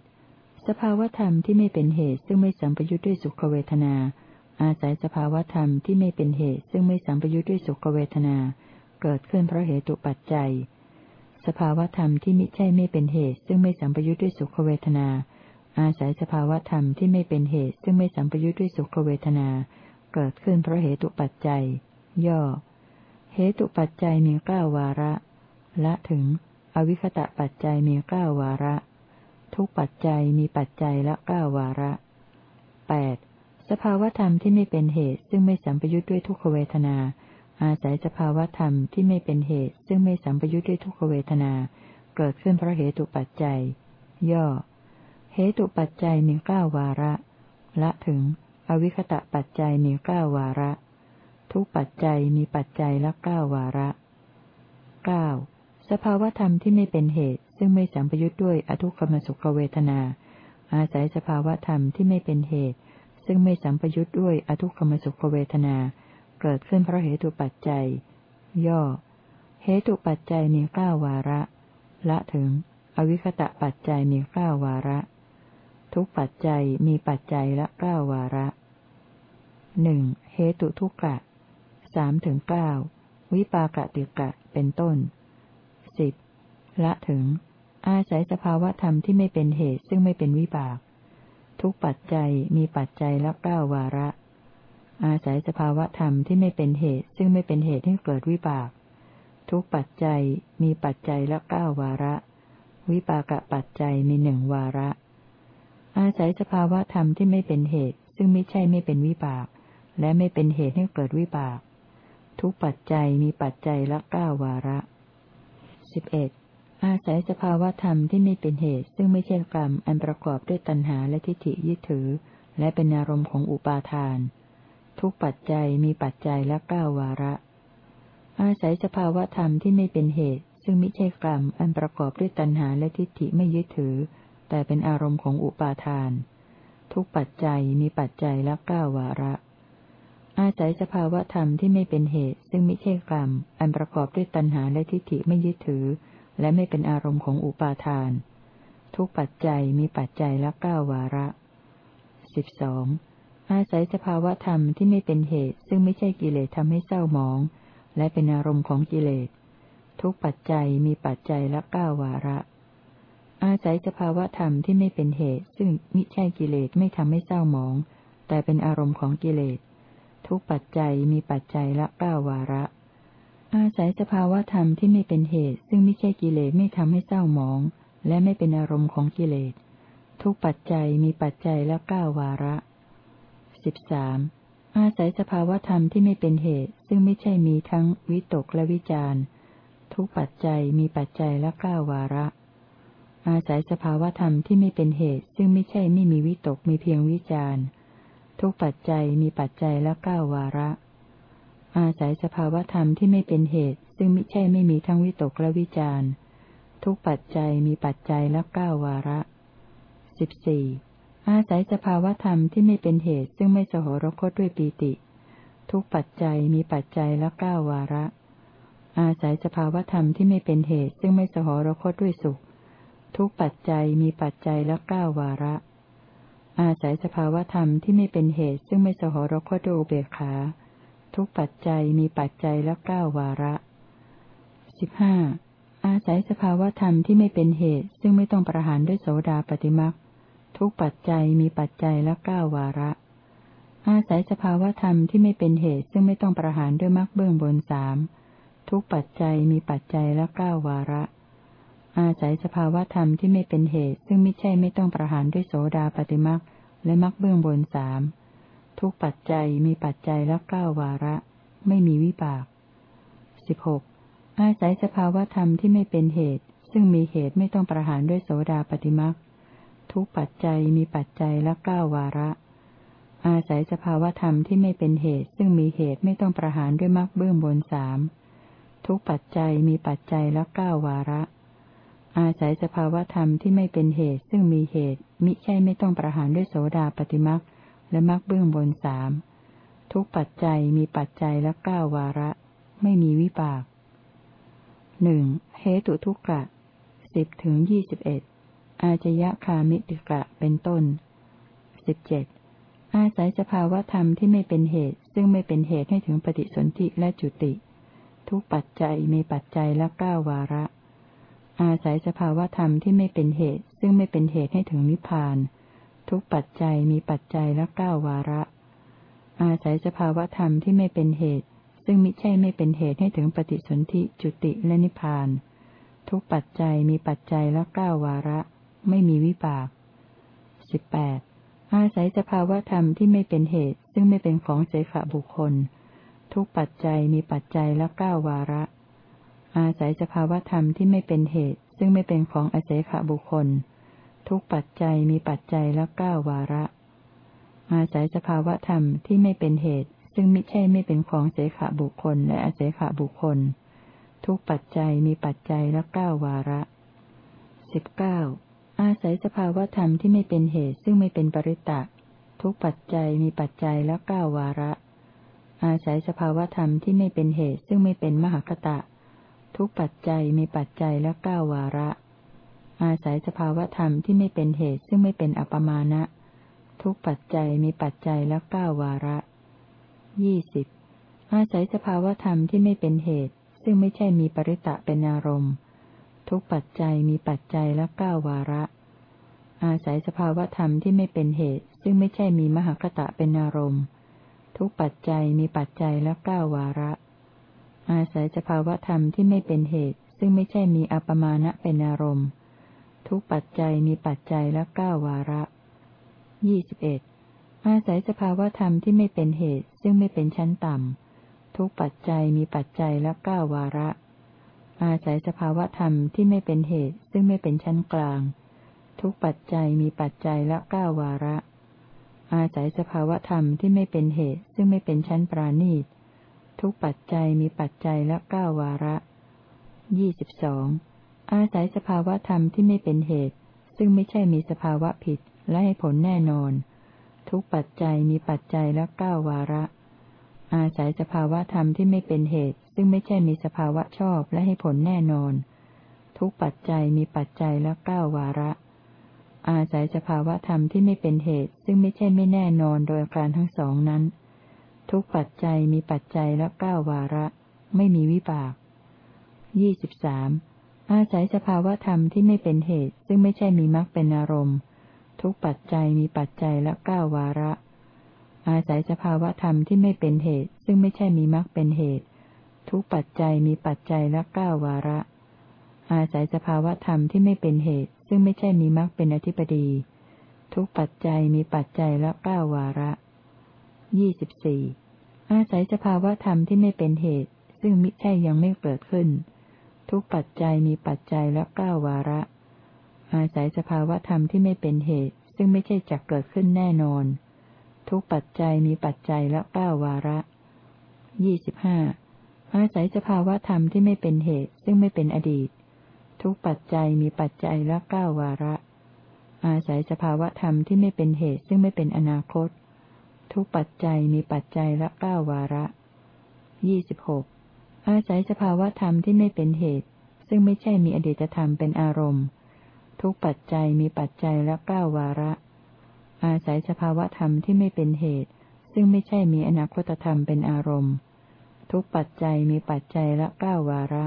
สภาวธรรมที่ไม่เป็นเหตุซึ่งไม่สัมปยุทธ์ด้วยสุขเวทนา อาศัยสภาวธรรมที่ไม่เป็นเหตุซึ่งไม่สัมปยุทธ์ด้วยสุขเวทนา เกิดขึ้นเพราะเหตุปัจจัย สภาวธรรมที่มิใช่ไม่เป็นเหตุ ซึ่งไม่สัมปยุทธ์ด้วยสุขเวทนา อาศัยสภาวธรรมที่ไม่เป็นเหตุ ซึ่งไม่สัมปยุทธ์ด้วยสุขเวทนา เกิดขึ้นเพราะเหตุปัจจัย ย่อ เหตุปัจจัยมีเก้าวาระ ละถึง อวิคตะปัจจัยมีเก้าวาระ ทุกปัจจัยมีปัจจัยละเก้าวาระแปดสภาวธรรมที่ไม่เป็นเหตุ ซึ่งไม่สัมปยุทธ์ด้วยทุกขเวทนา อาศัยสภาวธรรมที่ไม่เป็นเหตุ ซึ่งไม่สัมปยุทธ์ด้วยทุกขเวทนา เกิดขึ้นเพราะเหตุปัจจัย ย่อ เหตุปัจจัยมีเก้าวาระ ละถึง อวิคตะปัจจัยมีเก้าวาระ ทุกปัจจัยมีปัจจัยละเก้าวาระเก้าสภาวธรรมที่ไม่เป็นเหตุ ซึ่งไม่สัมปยุทธ์ด้วยอทุกขมสุขเวทนา อาศัยสภาวธรรมที่ไม่เป็นเหตุ ซึ่งไม่สัมปยุทธ์ด้วยอทุกขมสุขเวทนา เกิดขึ้นเพราะเหตุปัจจัย ย่อ เหตุปัจจัยมีเก้าวาระ ละถึง อวิคตะปัจจัยมีเก้าวาระ ทุกปัจจัยมีปัจจัยละเก้าวาระหนึ่งเหตุทุกกะ สามถึงเก้าวิปากะติกะเป็นต้นสิบละถึง อาศัยสภาวธรรมที่ไม่เป็นเหตุซึ่งไม่เป็นวิบาก ทุกปัจจัยมีปัจจัยละเก้าวาระ อาศัยสภาวธรรมที่ไม่เป็นเหตุ ซึ่งไม่เป็นเหตุให้เกิดวิบาก ทุกปัจจัยมีปัจจัยละเก้าวาระ วิปากะปัจจัยมีหนึ่งวาระ อาศัยสภาวธรรมที่ไม่เป็นเหตุ ซึ่งไม่ใช่ไม่เป็นวิบาก และไม่เป็นเหตุให้เกิดวิบาก ทุกปัจจัยมีปัจจัยละเก้าวาระสิบเอ็ดอาศัยสภาวธรรมที่ไม่เป็นเหตุ ซึ่งไม่ใช่กรรมอันประกอบด้วยตัณหาและทิฏฐิยึดถือ และเป็นอารมณ์ของอุปาทาน ทุกปัจจัยมีปัจจัยละเก้าวาระ อาศัยสภาวธรรมที่ไม่เป็นเหตุ ซึ่งไม่ใช่กรรมอันประกอบด้วยตัณหาและทิฏฐิไม่ยึดถือ แต่เป็นอารมณ์ของอุปาทาน ทุกปัจจัยมีปัจจัยละเก้าวาระ อาศัยสภาวธรรมที่ไม่เป็นเหตุ ซึ่งไม่ใช่กรรม อันประกอบด้วยตัณหาและทิฏฐิไม่ยึดถือ และไม่เป็นอารมณ์ของอุปาทาน ทุกปัจจัยมีปัจจัยละเก้าวาระสิบสองอาศัยสภาวธรรมที่ไม่เป็นเหตุ ซึ่งไม่ใช่กิเลสทำให้เศร้าหมอง และเป็นอารมณ์ของกิเลส ทุกปัจจัยมีปัจจัยละเก้าวาระ อาศัยสภาวธรรมที่ไม่เป็นเหตุ ซึ่งมิใช่กิเลสไม่ทำให้เศร้าหมอง แต่เป็นอารมณ์ของกิเลส ทุกปัจจัยมีปัจจัยละเก้าวาระ อาศัยสภาวธรรมที่ไม่เป็นเหตุ ซึ่งไม่ใช่กิเลสไม่ทำให้เศร้าหมอง และไม่เป็นอารมณ์ของกิเลส ทุกปัจจัยมีปัจจัยละเก้าวาระสิบสามอาศัยสภาวธรรมที่ไม่เป็นเหตุ ซึ่งไม่ใช่มีทั้งวิตกและวิจารทุกปัจจัยมีปัจจัยละเก้าวาระ อาศัยสภาวธรรมที่ไม่เป็นเหตุ ซึ่งไม่ใช่ไม่มีวิตกมีเพียงวิจาร ทุกปัจจัยมีปัจจัยละเก้าวาระ อาศัยสภาวธรรมที่ไม่เป็นเหตุ ซึ่งไม่ใช่ไม่มีทั้งวิตกและวิจารทุกปัจจัยมีปัจจัยละเก้าวาระสิบสี่อาศัยสภาวธรรมที่ไม่เป็นเหตุ ซึ่งไม่สหรคตด้วยปีติ ทุกปัจจัยมีปัจจัยละเก้าวาระ อาศัยสภาวธรรมที่ไม่เป็นเหตุ ซึ่งไม่สหรคตด้วยสุข ทุกปัจจัยมีปัจจัยละเก้าวาระ อาศัยสภาวธรรมที่ไม่เป็นเหตุซึ่งไม่สหรคตด้วยอุเบกขา ทุกปัจจัยมีปัจจัยละเก้าวาระสิบห้าอาศัยสภาวธรรมที่ไม่เป็นเหตุ ซึ่งไม่ต้องประหารด้วยโสดาปฏิมักทุกปัจจัยมีปัจจัยละเก้าวาระ อาศัยสภาวธรรมที่ไม่เป็นเหตุ ซึ่งไม่ต้องประหารด้วยมรรคเบื้องบนสามทุกปัจจัยมีปัจจัยละเก้าวาระ อาศัยสภาวธรรมที่ไม่เป็นเหตุ ซึ่งไม่ใช่ไม่ต้องประหารด้วยโสดาปฏิมรรคและมรรคเบื้องบนสามทุกปัจจัยมีปัจจัยละเก้าวาระ ไม่มีวิบากสิบหกอาศัยสภาวธรรมที่ไม่เป็นเหตุ ซึ่งมีเหตุไม่ต้องประหารด้วยโสดาปฏิมรรคทุกปัจจัยมีปัจจัยละเก้าวาระ อาศัยสภาวธรรมที่ไม่เป็นเหตุ ซึ่งมีเหตุไม่ต้องประหารด้วยมรรคเบื้องบนสามทุกปัจจัยมีปัจจัยละเก้าวาระ อาศัยสภาวธรรมที่ไม่เป็นเหตุซึ่งมีเหตุ มิใช่ไม่ต้องประหารด้วยโสดาปฏิมรรคและมรรคเบื้องบนสามทุกปัจจัยมีปัจจัยละเก้าวาระ ไม่มีวิปากหนึ่งเหตุทุกกะสิบถึงยี่สิบเอ็ดอาจยะคามิติกะเป็นต้นสิบเจ็ดอาศัยสภาวธรรมที่ไม่เป็นเหตุ ซึ่งไม่เป็นเหตุให้ถึงปฏิสนธิและจุติ ทุกปัจจัยมีปัจจัยละเก้าวาระ อาศัยสภาวธรรมที่ไม่เป็นเหตุ ซึ่งไม่เป็นเหตุให้ถึงนิพพาน ทุกปัจจัยมีปัจจัยละเก้าวาระ อาศัยสภาวธรรมที่ไม่เป็นเหตุ ซึ่งมิใช่ไม่เป็นเหตุให้ถึงปฏิสนธิจุติและนิพพาน ทุกปัจจัยมีปัจจัยละเก้าวาระ ไม่มีวิบากสิบแปดอาศัยสภาวธรรมที่ไม่เป็นเหตุ ซึ่งไม่เป็นของเสขบุคคล ทุกปัจจัยมีปัจจัยละเก้าวาระ อาศัยสภาวธรรมที่ไม่เป็นเหตุ ซึ่งไม่เป็นของอเสขบุคคล ทุกปัจจัยมีปัจจัยละเก้าวาระ อาศัยสภาวธรรมที่ไม่เป็นเหตุ ซึ่งไม่ใช่ไม่เป็นของเสขบุคคลและอเสขบุคคล ทุกปัจจัยมีปัจจัยละเก้าวาระสิบเก้าอาศัยสภาวธรรมที่ไม่เป็นเหตุ ซึ่งไม่เป็นปริตะทุกปัจจัยมีปัจจัยละเก้าวาระ อาศัยสภาวธรรมที่ไม่เป็นเหตุ ซึ่งไม่เป็นมหคตะ ทุกปัจจัยมีปัจจัยละเก้าวาระ อาศัยสภาวธรรมที่ไม่เป็นเหตุซึ่งไม่เป็นอัปมาณะทุกปัจจัยมีปัจจัยละเก้าวาระยี่สิบอาศัยสภาวธรรมที่ไม่เป็นเหตุ ซึ่งไม่ใช่มีปริตะเป็นอารมณ์ ทุกปัจจัยมีปัจจัยละเก้าวาระ อาศัยสภาวธรรมที่ไม่เป็นเหตุ ซึ่งไม่ใช่มีมหคตะเป็นอารมณ์ ทุกปัจจัยมีปัจจัยละเก้าวาระ อาศัยสภาวธรรมที่ไม่เป็นเหตุ ซึ่งไม่ใช่มีอัปมาณะเป็นอารมณ์ ทุกปัจจัยมีปัจจัยละเก้าวาระยี่สิบเอ็ดอาศัยสภาวธรรมที่ไม่เป็นเหตุ ซึ่งไม่เป็นชั้นต่ำ ทุกปัจจัยมีปัจจัยละเก้าวาระ อาศัยสภาวธรรมที่ไม่เป็นเหตุ ซึ่งไม่เป็นชั้นกลาง ทุกปัจจัยมีปัจจัยละเก้าวาระ อาศัยสภาวธรรมที่ไม่เป็นเหตุ ซึ่งไม่เป็นชั้นปราณีต ทุกปัจจัยมีปัจจัยละเก้าวาระยี่สิบสองอาศัยสภาวะธรรมที่ไม่เป็นเหตุ ซึ่งไม่ใช่มีสภาวะผิดและให้ผลแน่นอน ทุกปัจจัยมีปัจจัยละเก้าวาระ อาศัยสภาวะธรรมที่ไม่เป็นเหตุ ซึ่งไม่ใช่มีสภาวะชอบและให้ผลแน่นอน ทุกปัจจัยมีปัจจัยละเก้าวาระ อาศัยสภาวะธรรมที่ไม่เป็นเหตุ ซึ่งไม่ใช่ไม่แน่นอนโดยการทั้งสองนั้น ทุกปัจจัยมีปัจจัยละเก้าวาระ ไม่มีวิบากยี่สิบสามอาศัยสภาวธรรมที่ไม่เป็นเหตุ ซึ่งไม่ใช่มีมรรคเป็นอารมณ์ ทุกปัจจัยมีปัจจัยละเก้าวาระ อาศัยสภาวธรรมที่ไม่เป็นเหตุ ซึ่งไม่ใช่มีมรรคเป็นเหตุ ทุกปัจจัยมีปัจจัยละเก้าวาระ อาศัยสภาวธรรมที่ไม่เป็นเหตุ ซึ่งไม่ใช่มีมรรคเป็นอธิปดี ทุกปัจจัยมีปัจจัยละเก้าวาระยี่สิบสี่ อาศัยสภาวธรรมที่ไม่เป็นเหตุ ซึ่งมิใช่ยังไม่เกิดขึ้น ทุกปัจจัยมีปัจจัยละเก้าวาระ อาศัยสภาวธรรมที่ไม่เป็นเหตุ ซึ่งไม่ใช่จักเกิดขึ้นแน่นอน ทุกปัจจัยมีปัจจัยละเก้าวาระยี่สิบห้าอาศัยสภาวธรรมที่ไม่เป็นเหตุ ซึ่งไม่เป็นอดีต ทุกปัจจัยมีปัจจัยละเก้าวาระ อาศัยสภาวธรรมที่ไม่เป็นเหตุ ซึ่งไม่เป็นอนาคต ทุกปัจจัยมีปัจจัยละเก้าวาระยี่สิบหกอาศัยสภาวธรรมที่ไม่เป็นเหตุ ซึ่งไม่ใช่มีอดีตธรรมเป็นอารมณ์ ทุกปัจจัยมีปัจจัยละเก้าวาระ อาศัยสภาวธรรมที่ไม่เป็นเหตุ ซึ่งไม่ใช่มีอนาคตธรรมเป็นอารมณ์ ทุกปัจจัยมีปัจจัยละเก้าวาระ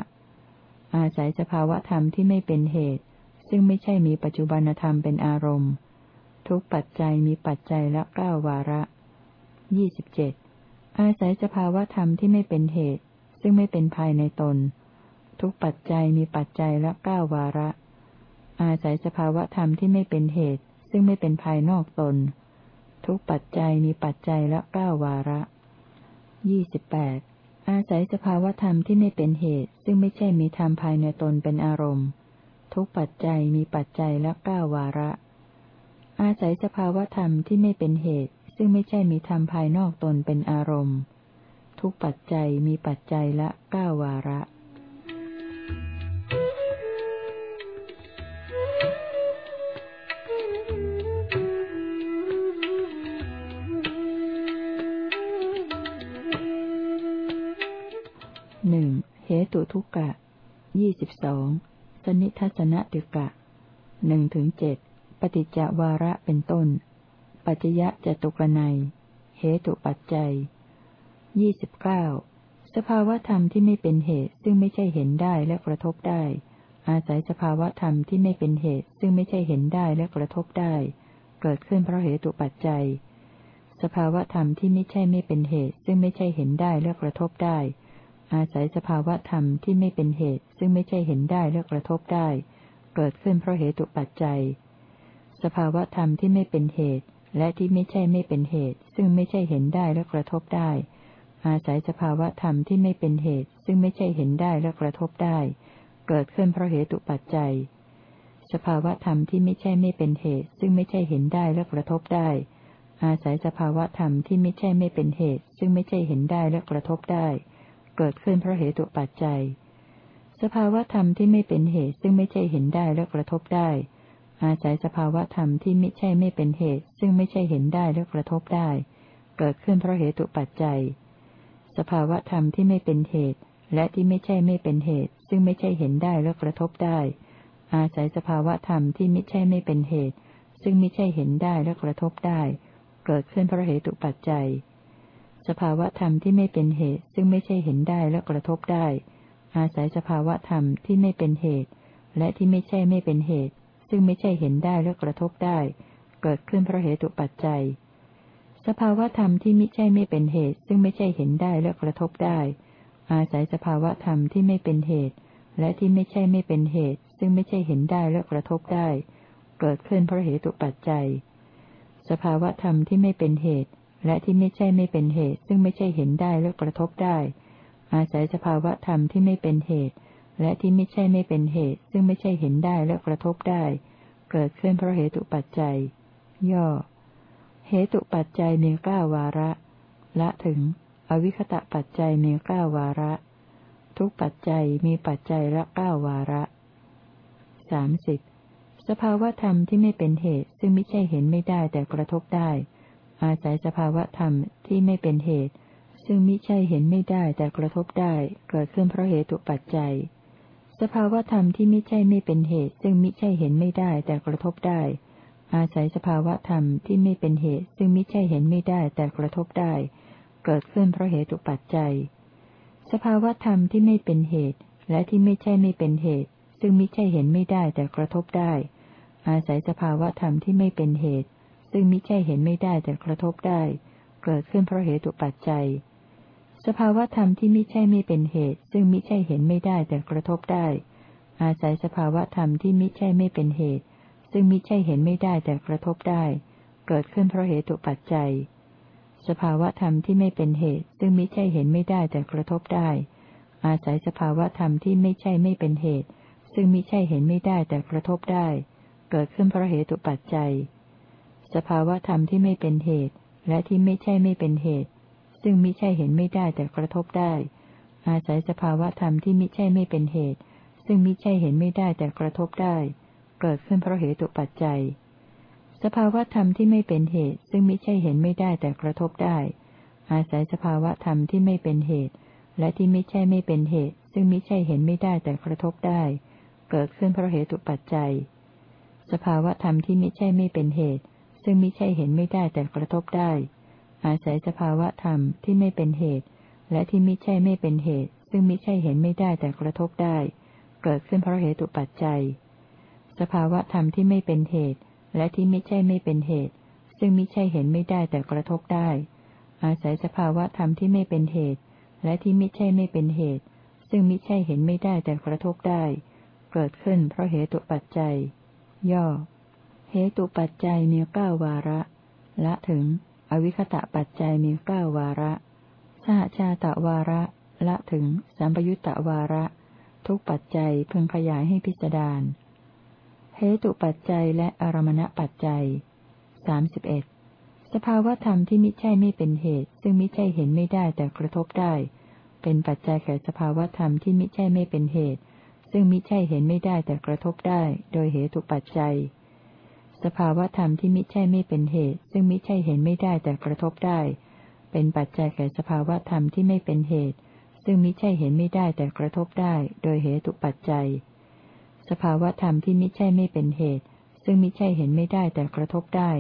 อาศัยสภาวธรรมที่ไม่เป็นเหตุ ซึ่งไม่ใช่มีปัจจุบันธรรมเป็นอารมณ์ ทุกปัจจัยมีปัจจัยละเก้าวาระ ยี่สิบเจ็ดอาศัยสภาวธรรมที่ไม่เป็นเหตุ ซึ่งไม่เป็นภายในตน ทุกปัจจัยมีปัจจัยละเก้าวาระ อาศัยสภาวธรรมที่ไม่เป็นเหตุ ซึ่งไม่เป็นภายนอกตน ทุกปัจจัยมีปัจจัยละเก้าวาระยี่สิบแปดอาศัยสภาวธรรมที่ไม่เป็นเหตุ ซึ่งไม่ใช่มีธรรมภายในตนเป็นอารมณ์ ทุกปัจจัยมีปัจจัยละเก้าวาระ อาศัยสภาวธรรมที่ไม่เป็นเหตุ ซึ่งไม่ใช่มีธรรมภายนอกตนเป็นอารมณ์ ทุกปัจจัยมีปัจจัยละเก้าวาระหนึ่งเหตุทุกกะยี่สิบสองสนิทัศนติกะหนึ่งถึงเจ็ดปฏิจจวาระเป็นต้น ปัจจยะจตุกนัยเหตุปัจจัยยี่สิบเก้าสภาวธรรมที่ไม่เป็นเหตุ ซึ่งไม่ใช่เห็นได้และกระทบได้ อาศัยสภาวธรรมที่ไม่เป็นเหตุ ซึ่งไม่ใช่เห็นได้และกระทบได้ เกิดขึ้นเพราะเหตุปัจจัย สภาวธรรมที่ไม่ใช่ไม่เป็นเหตุ ซึ่งไม่ใช่เห็นได้และกระทบได้ อาศัยสภาวธรรมที่ไม่เป็นเหตุ ซึ่งไม่ใช่เห็นได้และกระทบได้ เกิดขึ้นเพราะเหตุปัจจัย สภาวธรรมที่ไม่เป็นเหตุ และที่ไม่ใช่ไม่เป็นเหตุ ซึ่งไม่ใช่เห็นได้และกระทบได้ อาศัยสภาวะธรรมที่ไม่เป็นเหตุ ซึ่งไม่ใช่เห็นได้และกระทบได้ เกิดขึ้นเพราะเหตุปัจจัย สภาวะธรรมที่ไม่ใช่ไม่เป็นเหตุ ซึ่งไม่ใช่เห็นได้และกระทบได้ อาศัยสภาวะธรรมที่ไม่ใช่ไม่เป็นเหตุ ซึ่งไม่ใช่เห็นได้และกระทบได้ เกิดขึ้นเพราะเหตุปัจจัย สภาวะธรรมที่ไม่เป็นเหตุ ซึ่งไม่ใช่เห็นได้และกระทบได้ อาศัยสภาวะธรรมที่ไม่ใช่ไม่เป็นเหตุ ซึ่งไม่ใช่เห็นได้และกระทบได้ เกิดขึ้นเพราะเหตุปัจจัย สภาวะธรรมที่ไม่เป็นเหตุ และที่ไม่ใช่ไม่เป็นเหตุ ซึ่งไม่ใช่เห็นได้และกระทบได้ อาศัยสภาวะธรรมที่ไม่ใช่ไม่เป็นเหตุ ซึ่งไม่ใช่เห็นได้และกระทบได้ เกิดขึ้นเพราะเหตุปัจจัย สภาวะธรรมที่ไม่เป็นเหตุ ซึ่งไม่ใช่เห็นได้และกระทบได้ อาศัยสภาวะธรรมที่ไม่เป็นเหตุ และที่ไม่ใช่ไม่เป็นเหตุ ซึ่งไม่ใช่เห็นได้และกระทบได้ เกิดขึ้นเพราะเหตุปัจจัย สภาวธรรมที่ไม่ใช่ไม่เป็นเหตุ ซึ่งไม่ใช่เห็นได้และกระทบได้ อาศัยสภาวธรรมที่ไม่เป็นเหตุ และที่ไม่ใช่ไม่เป็นเหตุ ซึ่งไม่ใช่เห็นได้และกระทบได้ เกิดขึ้นเพราะเหตุปัจจัย สภาวธรรมที่ไม่เป็นเหตุ และที่ไม่ใช่ไม่เป็นเหตุ ซึ่งไม่ใช่เห็นได้และกระทบได้ อาศัยสภาวธรรมที่ไม่เป็นเหตุ และที่ไม่ใช่ไม่เป็นเหตุ ซึ่งไม่ใช่เห็นได้และกระทบได้ เกิดขึ้นเพราะเหตุปัจจัย ย่อ เหตุปัจจัยมีเก้าวาระ ละถึง อวิคตะปัจจัยมีเก้าวาระ ทุกปัจจัยมีปัจจัยละเก้าวาระสามสิบสภาวธรรมที่ไม่เป็นเหตุ ซึ่งไม่ใช่เห็นไม่ได้แต่กระทบได้ อาศัยสภาวธรรมที่ไม่เป็นเหตุ ซึ่งมิใช่เห็นไม่ได้แต่กระทบได้ เกิดขึ้นเพราะเหตุปัจจัย สภาวธรรมที่ไม่ใช่ไม่เป็นเหตุ ซึ่งมิใช่เห็นไม่ได้แต่กระทบได้ อาศัยสภาวธรรมที่ไม่เป็นเหตุ ซึ่งมิใช่เห็นไม่ได้แต่กระทบได้ เกิดขึ้นเพราะเหตุปัจจัย สภาวธรรมที่ไม่เป็นเหตุ และที่ไม่ใช่ไม่เป็นเหตุ ซึ่งมิใช่เห็นไม่ได้แต่กระทบได้ อาศัยสภาวะธรรมที่ไม่เป็นเหตุ ซึ่งมิใช่เห็นไม่ได้แต่กระทบได้ เกิดขึ้นเพราะเหตุปัจจัย สภาวะธรรมที่มิใช่ไม่เป็นเหตุ ซึ่งมิใช่เห็นไม่ได้แต่กระทบได้ อาศัยสภาวะธรรมที่มิใช่ไม่เป็นเหตุ ซึ่งมิใช่เห็นไม่ได้แต่กระทบได้ เกิดขึ้นเพราะเหตุปัจจัย สภาวะธรรมที่ไม่เป็นเหตุ ซึ่งมิใช่เห็นไม่ได้แต่กระทบได้ อาศัยสภาวะธรรมที่ไม่ใช่ไม่เป็นเหตุ ซึ่งมิใช่เห็นไม่ได้แต่กระทบได้ เกิดขึ้นเพราะเหตุปัจจัย สภาวธรรมที่ไม่เป็นเหตุ และที่ไม่ใช่ไม่เป็นเหตุ ซึ่งมิใช่เห็นไม่ได้แต่กระทบได้ อาศัยสภาวะธรรมที่มิใช่ไม่เป็นเหตุ ซึ่งมิใช่เห็นไม่ได้แต่กระทบได้ เกิดขึ้นเพราะเหตุปัจจัย สภาวะธรรมที่ไม่เป็นเหตุ ซึ่งมิใช่เห็นไม่ได้แต่กระทบได้ อาศัยสภาวะธรรมที่ไม่เป็นเหตุ และที่ม่ใช่ไม่เป็นเหตุ ซึ่งมิใช่เห็นไม่ได้แต่กระทบได้ เกิดขึ้นเพราะเหตุปัจจัย สภาวะธรรมที่ม่ใช่ไม่เป็นเหตุ ซึ่งม่ใช่เห็นไม่ได้แต่กระทบได้ อาศัยสภาวะธรรมที่ไม่เป็นเหตุ และที่ม่ใช่ไม่เป็นเหตุ ซึ่งม่ใช่เห็นไม่ได้แต่กระทบได้ เกิดขึ้นเพราะเหตุปัจจัย สภาวะธรรมที่ไม่เป็นเหตุ และที่ม่ใช่ไม่เป็นเหตุ ซึ่งม่ใช่เห็นไม่ได้แต่กระทบได้ อาศัยสภาวะธรรมที่ไม่เป็นเหตุ และที่ม่ใช่ไม่เป็นเหตุ ซึ่งม่ใช่เห็นไม่ได้แต่กระทบได้ เกิดขึ้นเพราะเหตุปัจจัย ย่อเหตุปัจจัยมีเก้าวาระ ละถึง อวิคตะปัจจัยมีเก้าวาระ สหชาตะวาระ ละถึงสัมปยุตตะวาระ ทุกปัจจัยพึงขยายให้พิจารณาเหตุปัจจัยและอารมณปัจจัยสามสิบเอ็ดสภาวธรรมที่มิใช่ไม่เป็นเหตุ ซึ่งมิใช่เห็นไม่ได้แต่กระทบได้ เป็นปัจจัยแก่สภาวธรรมที่มิใช่ไม่เป็นเหตุ ซึ่งมิใช่เห็นไม่ได้แต่กระทบได้ โดยเหตุปัจจัย สภาวธรรมที่มิใช่ไม่เป็นเหตุ ซึ่งมิใช่เห็นไม่ได้แต่กระทบได้ เป็นปัจจัยแก่สภาวธรรมที่ไม่เป็นเหตุ ซึ่งมิใช่เห็นไม่ได้แต่กระทบได้ โดยเหตุปัจจัย สภาวธรรมที่มิใช่ไม่เป็นเหตุ ซึ่งมิใช่เห็นไม่ได้แต่กระทบได้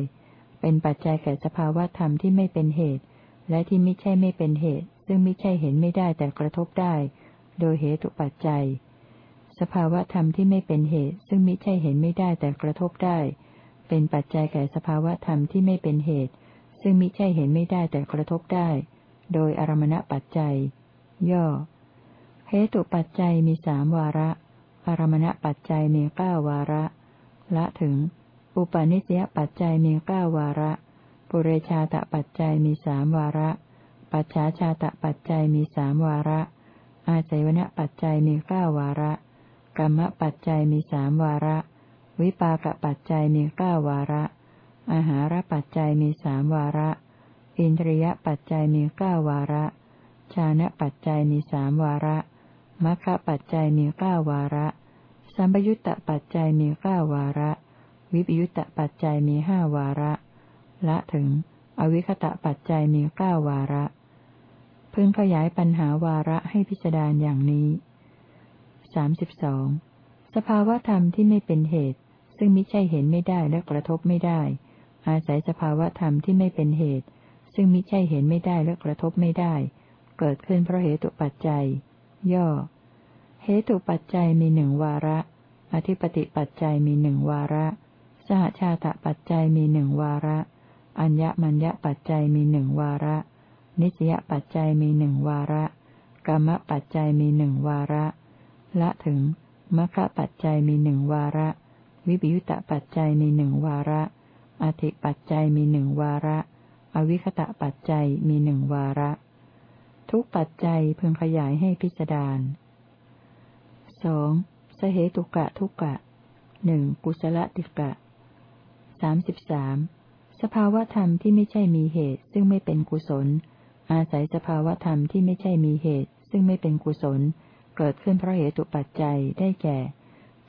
เป็นปัจจัยแก่สภาวธรรมที่ไม่เป็นเหตุ และที่มิใช่ไม่เป็นเหตุ ซึ่งมิใช่เห็นไม่ได้แต่กระทบได้ โดยเหตุปัจจัย สภาวะธรรมที่ไม่เป็นเหตุ ซึ่งมิใช่เห็นไม่ได้แต่กระทบได้ เป็นปัจจัยแก่สภาวะธรรมที่ไม่เป็นเหตุ ซึ่งมิใช่เห็นไม่ได้แต่กระทบได้ โดยอารมณปัจจัย ย่อ เหตุปัจจัยมีสามวาระ อารมณปัจจัยมีเก้าวาระ ละถึง อุปาณิสยปัจจัยมีเก้าวาระ ปุเรชาตปัจจัยมีสามวาระ ปัจฉาชาตปัจจัยมีสามวาระ อาศัยวณปัจจัยมีเก้าวาระ กรรมปัจจัยมีสามวาระ วิปากปัจจัยมีเก้าวาระ อาหารปัจจัยมีสามวาระ อินทรียปัจจัยมีเก้าวาระ ชานะปัจจัยมีสามวาระมัคคะปัจจัยมีเก้าวาระ สัมปยุตตปัจจัยมีเก้าวาระ วิปยุตตปัจจัยมีห้าวาระ ละถึง อวิคตะปัจจัยมีเก้าวาระ พึงขยายปัญหาวาระให้พิจารณาอย่างนี้สามสิบสองสภาวธรรมที่ไม่เป็นเหตุ ซึ่งมิใช่เห็นไม่ได้และกระทบไม่ได้ อาศัยสภาวะธรรมที่ไม่เป็นเหตุ ซึ่งมิใช่เห็นไม่ได้และกระทบไม่ได้ เกิดขึ้นเพราะเหตุปัจจัย ย่อ เหตุปัจจัยมีหนึ่งวาระ อธิปติปัจจัยมีหนึ่งวาระ สหชาตปัจจัยมีหนึ่งวาระ อัญญมัญญปัจจัยมีหนึ่งวาระ นิสยปัจจัยมีหนึ่งวาระกรรมปัจจัยมีหนึ่งวาระ ละถึงมรรคปัจจัยมีหนึ่งวาระ วิปยุตตปัจจัยมีหนึ่งวาระอธิปัจจัยมีหนึ่งวาระ อวิคตะปัจจัยมีหนึ่งวาระ ทุกปัจจัยพึงขยายให้พิจารณาสองสเหตุกะทุกะหนึ่งกุศลติกะสามสิบสามสภาวธรรมที่ไม่ใช่มีเหตุ ซึ่งไม่เป็นกุศล อาศัยสภาวธรรมที่ไม่ใช่มีเหตุ ซึ่งไม่เป็นกุศล เกิดขึ้นเพราะเหตุปัจจัยได้แก่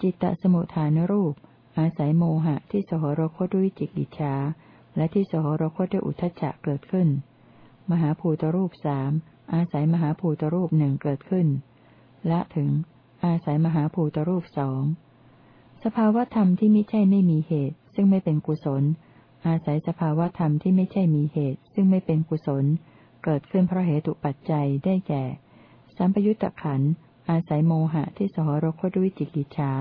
จิตตสมุทฐานรูป อาศัยโมหะที่สหรคตด้วยจิกิจฉาและที่สหรคตด้วยอุทจจะเกิดขึ้น มหาภูตรูปสามอาศัยมหาภูตรูปหนึ่งเกิดขึ้น และถึง อาศัยมหาภูตรูปสองสภาวธรรมที่ไม่ใช่ไม่มีเหตุ ซึ่งไม่เป็นกุศล อาศัยสภาวธรรมที่ไม่ใช่มีเหตุ ซึ่งไม่เป็นกุศล เกิดขึ้นเพราะเหตุปัจจัยได้แก่ สัมปยุตตะขันอาศัยโมหะที่สหรคตด้วยจิกิจฉา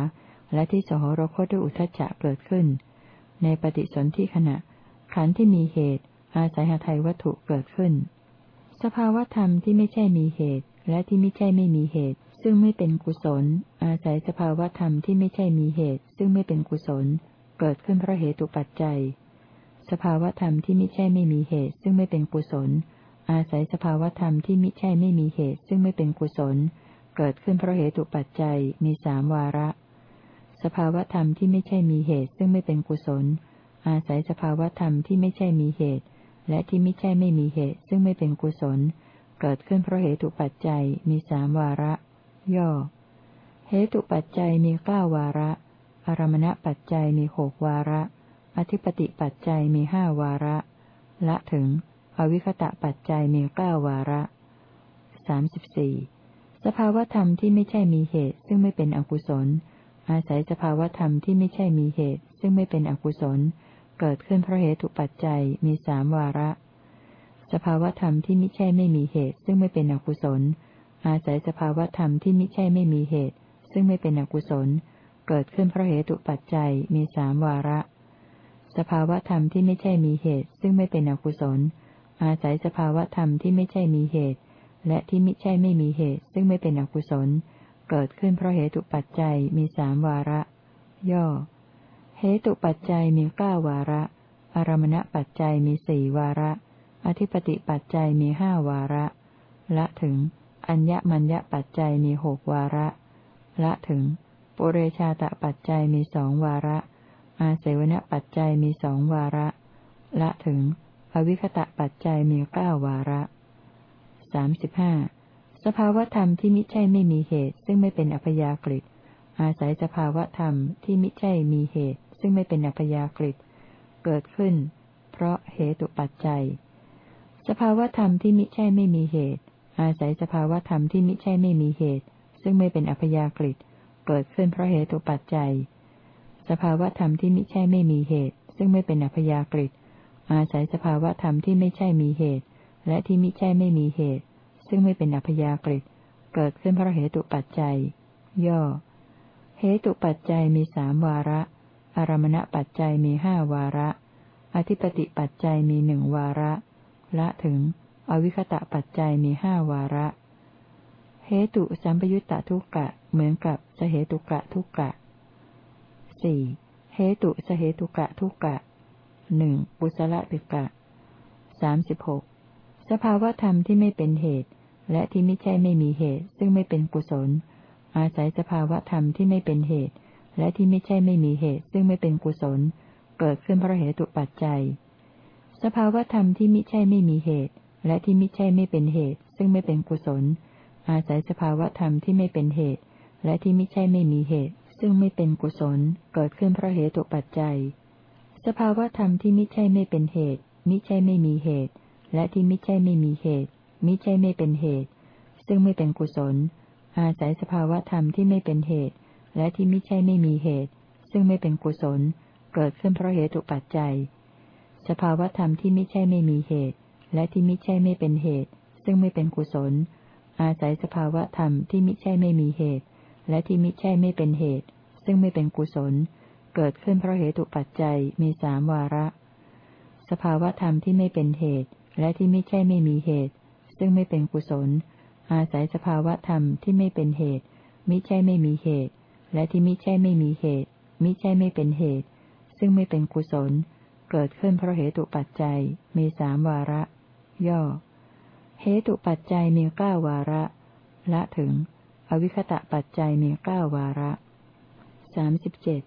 และที่สหรคตด้วยอุทจจะเกิดขึ้น ในปฏิสนธิขณะ ขันที่มีเหตุ อาศัยหาไทยวัตถุเกิดขึ้น สภาวธรรมที่ไม่ใช่มีเหตุ และที่ไม่ใช่ไม่มีเหตุ ซึ่งไม่เป็นกุศล อาศัยสภาวธรรมที่ไม่ใช่มีเหตุ ซึ่งไม่เป็นกุศล เกิดขึ้นเพราะเหตุปัจจัย สภาวธรรมที่ไม่ใช่ไม่มีเหตุ ซึ่งไม่เป็นกุศล อาศัยสภาวธรรมที่ไม่ใช่ไม่มีเหตุ ซึ่งไม่เป็นกุศล เกิดขึ้นเพราะเหตุปัจจัยมีสามวาระ สภาวธรรมที่ไม่ใช่มีเหตุ ซึ่งไม่เป็นกุศล อาศัยสภาวธรรมที่ไม่ใช่มีเหตุ และที่ไม่ใช่ไม่มีเหตุ ซึ่งไม่เป็นกุศล เกิดขึ้นเพราะเหตุปัจจัยมีสามวาระ ย่อ เหตุปัจจัยมีเก้าวาระ อารมณปัจจัยมีหกวาระ อธิปติปัจจัยมีห้าวาระ ละถึง อวิคตะปัจจัยมีเก้าวาระสามสิบสี่สภาวธรรมที่ไม่ใช่มีเหตุ ซึ่งไม่เป็นอกุศล อาศัยสภาวธรรมที่ไม่ใช่มีเหตุ ซึ่งไม่เป็นอกุศล เกิดขึ้นเพราะเหตุปัจจัยมีสามวาระ สภาวธรรมที่ไม่ใช่ไม่มีเหตุ ซึ่งไม่เป็นอกุศล อาศัยสภาวธรรมที่ไม่ใช่ไม่มีเหตุ ซึ่งไม่เป็นอกุศล เกิดขึ้นเพราะเหตุปัจจัยมีสามวาระ สภาวธรรมที่ไม่ใช่มีเหตุ ซึ่งไม่เป็นอกุศล อาศัยสภาวธรรมที่ไม่ใช่มีเหตุ และที่ไม่ใช่ไม่มีเหตุ ซึ่งไม่เป็นอกุศลเเกิดขึ้นเพราะเหตุปัจจัยมีสามวาระ ย่อ เหตุปัจจัยมีเก้าวาระ อารมณปัจจัยมีสี่วาระ อธิปติปัจจัยมีห้าวาระ ละถึง อัญญมัญญปัจจัยมีหกวาระ ละถึง ปุเรชาตปัจจัยมีสองวาระ อาเสวนปัจจัยมีสองวาระ ละถึง อวิคตะปัจจัยมีเก้าวาระสามสิบห้า สภาวธรรมที่มิใช่ไม่มีเหตุ ซึ่งไม่เป็นอัพยากฤิอาศัยสภาวธรรมที่มิใช่มีเหตุ ซึ่งไม่เป็นอัพยากฤิเกิดขึ้น เพราะเหตุปัจจัย สภาวธรรมที่มิใช่ไม่มีเหตุ อาศัยสภาวธรรมที่มิใช่ไม่มีเหตุ ซึ่งไม่เป็นอัพยากฤิเกิดขึ้นเพราะเหตุปัจจัย สภาวธรรมที่มิใช่ไม่มีเหตุ ซึ่งไม่เป็นอัพยากฤิอาศัยสภาวธรรมที่ไม่ใช่มีเหตุ และที่มิใช่ไม่มีเหตุ ซึ่งไม่เป็นอัพยากฤิเกิดขึ้นเพราะเหตุปัจจัย ย่อ เหตุปัจจัยมีสามวาระ อารมณปัจจัยมีห้าวาระ อธิปติปัจจัยมีหนึ่งวาระ ละถึง อวิคตะปัจจัยมีห้าวาระ เหตุสัมปยุตตะทุกกะเหมือนกับสเหตุกะทุกกะสี่เหตุสเหตุกะทุกกะหนึ่งปุสละติกะสามสิบหกสภาวธรรมที่ไม่เป็นเหตุ และที่ไม่ใช่ไม่มีเหตุ ซึ่งไม่เป็นกุศล อาศัยสภาวธรรมที่ไม่เป็นเหตุ และที่ไม่ใช่ไม่มีเหตุ ซึ่งไม่เป็นกุศล เกิดขึ้นเพราะเหตุปัจจัย สภาวธรรมที่ไม่ใช่ไม่มีเหตุ และที่ไม่ใช่ไม่เป็นเหตุ ซึ่งไม่เป็นกุศล อาศัยสภาวธรรมที่ไม่เป็นเหตุ และที่ไม่ใช่ไม่มีเหตุ ซึ่งไม่เป็นกุศล เกิดขึ้นเพราะเหตุปัจจัย สภาวธรรมที่ไม่ใช่ไม่เป็นเหตุมิใช่ไม่มีเหตุ และที่ไม่ใช่ไม่มีเหตุ มิใช่ไม่เป็นเหตุ ซึ่งไม่เป็นกุศล อาศัยสภาวธรรมที่ไม่เป็นเหตุ และที่ม่ใช่ไม่มีเหตุ ซึ่งไม่เป็นกุศล เกิดขึ้นเพราะเหตุปัจจัย สภาวธรรมที่ไม่ใช่ไม่มีเหตุ และที่ม่ใช่ไม่เป็นเหตุ ซึ่งไม่เป็นกุศล อาศัยสภาวธรรมที่ม่ใช่ไม่มีเหตุ และที่ม่ใช่ไม่เป็นเหตุ ซึ่งไม่เป็นกุศล เกิดขึ้นเพราะเหตุปัจจัยมีสามวาระ สภาวธรรมที่ไม่เป็นเหตุ และที่ไม่ใช่ไม่มีเหตุ ซึ่งไม่เป็นกุศล อาศัยสภาวธรรมที่ไม่เป็นเหตุ มิใช่ไม่มีเหตุ และที่มิใช่ไม่มีเหตุ มิใช่ไม่เป็นเหตุ ซึ่งไม่เป็นกุศล เกิดขึ้นเพราะเหตุปัจจัยมีสามวาระ ย่อ เหตุปัจจัยมีเก้าวาระ ละถึง อวิคตะปัจจัยมีเก้าวาระสามสิบเจ็ด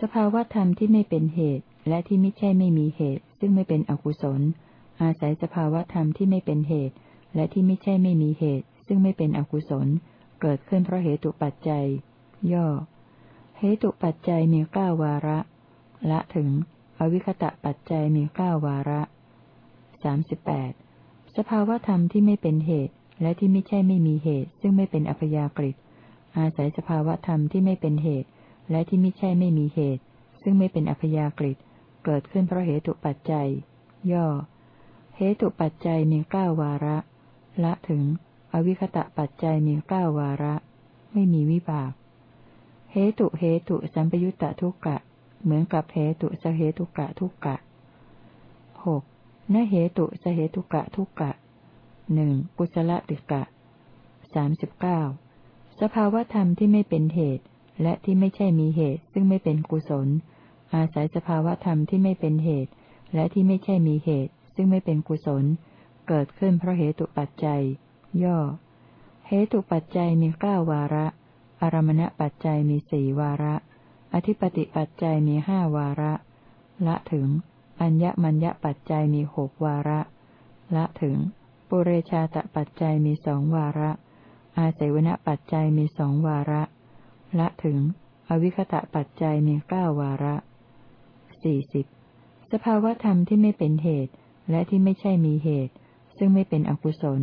สภาวธรรมที่ไม่เป็นเหตุ และที่ไม่ใช่ไม่มีเหตุ ซึ่งไม่เป็นอกุศล อาศัยสภาวธรรมที่ไม่เป็นเหตุ และที่ไม่ใช่ไม่มีเหตุ ซึ่งไม่เป็นอกุศล เกิดขึ้นเพราะเหตุปัจจัย ย่อ เหตุปัจจัยมีเก้าวาระ ละถึง อวิคตะปัจจัยมีเก้าวาระสามสิบแปดสภาวธรรมที่ไม่เป็นเหตุ และที่ไม่ใช่ไม่มีเหตุ ซึ่งไม่เป็นอัพยากฤิอาศัยสภาวธรรมที่ไม่เป็นเหตุ และที่ไม่ใช่ไม่มีเหตุ ซึ่งไม่เป็นอัพยากฤิเกิดขึ้นเพราะเหตุปัจจัย ย่อ เหตุปัจจัยมีเก้าวาระ ละถึง อวิคตะปัจจัยมีเก้าวาระ ไม่มีวิบากเหตุเหตุสัมปยุตตะทุกกะ เหมือนกับเหตุสเหตุกะทุกกะหกนเหตุสเหตุกะทุกกะหนึ่งกุศลติกะสามสิบเก้าสภาวธรรมที่ไม่เป็นเหตุ และที่ไม่ใช่มีเหตุ ซึ่งไม่เป็นกุศล อาศัยสภาวธรรมที่ไม่เป็นเหตุ และที่ไม่ใช่มีเหตุ ซึ่งไม่เป็นกุศล เกิดขึ้นเพราะเหตุปัจจัย ย่อ เหตุปัจจัยมีเก้าวาระ อารมณปัจจัยมีสี่วาระ อธิปติปัจจัยมีห้าวาระ ละถึง อัญญมัญญปัจจัยมีหกวาระ ละถึง ปุเรชาตปัจจัยมีสองวาระ อาศัยวณปัจจัยมีสองวาระ ละถึง อวิคตะปัจจัยมีเก้าวาระสี่สิบสภาวธรรมที่ไม่เป็นเหตุและที่ไม่ใช่มีเหตุ ซึ่งไม่เป็นอกุศล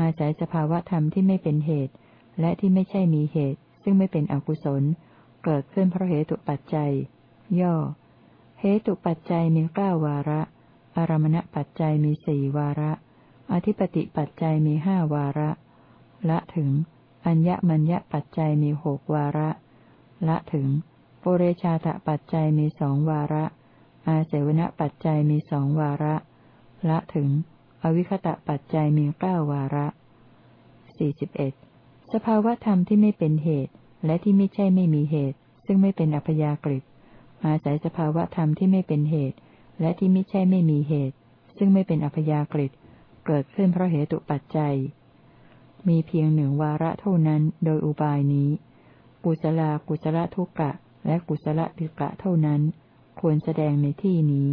อาศัยสภาวธรรมที่ไม่เป็นเหตุ และที่ไม่ใช่มีเหตุ ซึ่งไม่เป็นอกุศล เกิดขึ้นเพราะเหตุปัจจัย ย่อ เหตุปัจจัยมีเก้าวาระ อารมณปัจจัยมีสี่วาระ อธิปติปัจจัยมีห้าวาระ ละถึง อัญญมัญญปัจจัยมีหกวาระ ละถึงปุเรชาตปัจจัยมีสองวาระ อาเสวนปัจจัยมีสองวาระ ละถึง อวิคตะปัจจัยมีเก้าวาระสี่สิบเอ็ดสภาวธรรมที่ไม่เป็นเหตุ และที่ไม่ใช่ไม่มีเหตุ ซึ่งไม่เป็นอัพยากฤิอาศัยสภาวธรรมที่ไม่เป็นเหตุ และที่ไม่ใช่ไม่มีเหตุ ซึ่งไม่เป็นอัพยากฤิเกิดขึ้นเพราะเหตุปัจจัย มีเพียงหนึ่งวาระเท่านั้นโดยอุบายนี้ กุศลากุศลทุกกะและกุศลติกะเท่านั้น ควรแสดงในที่นี้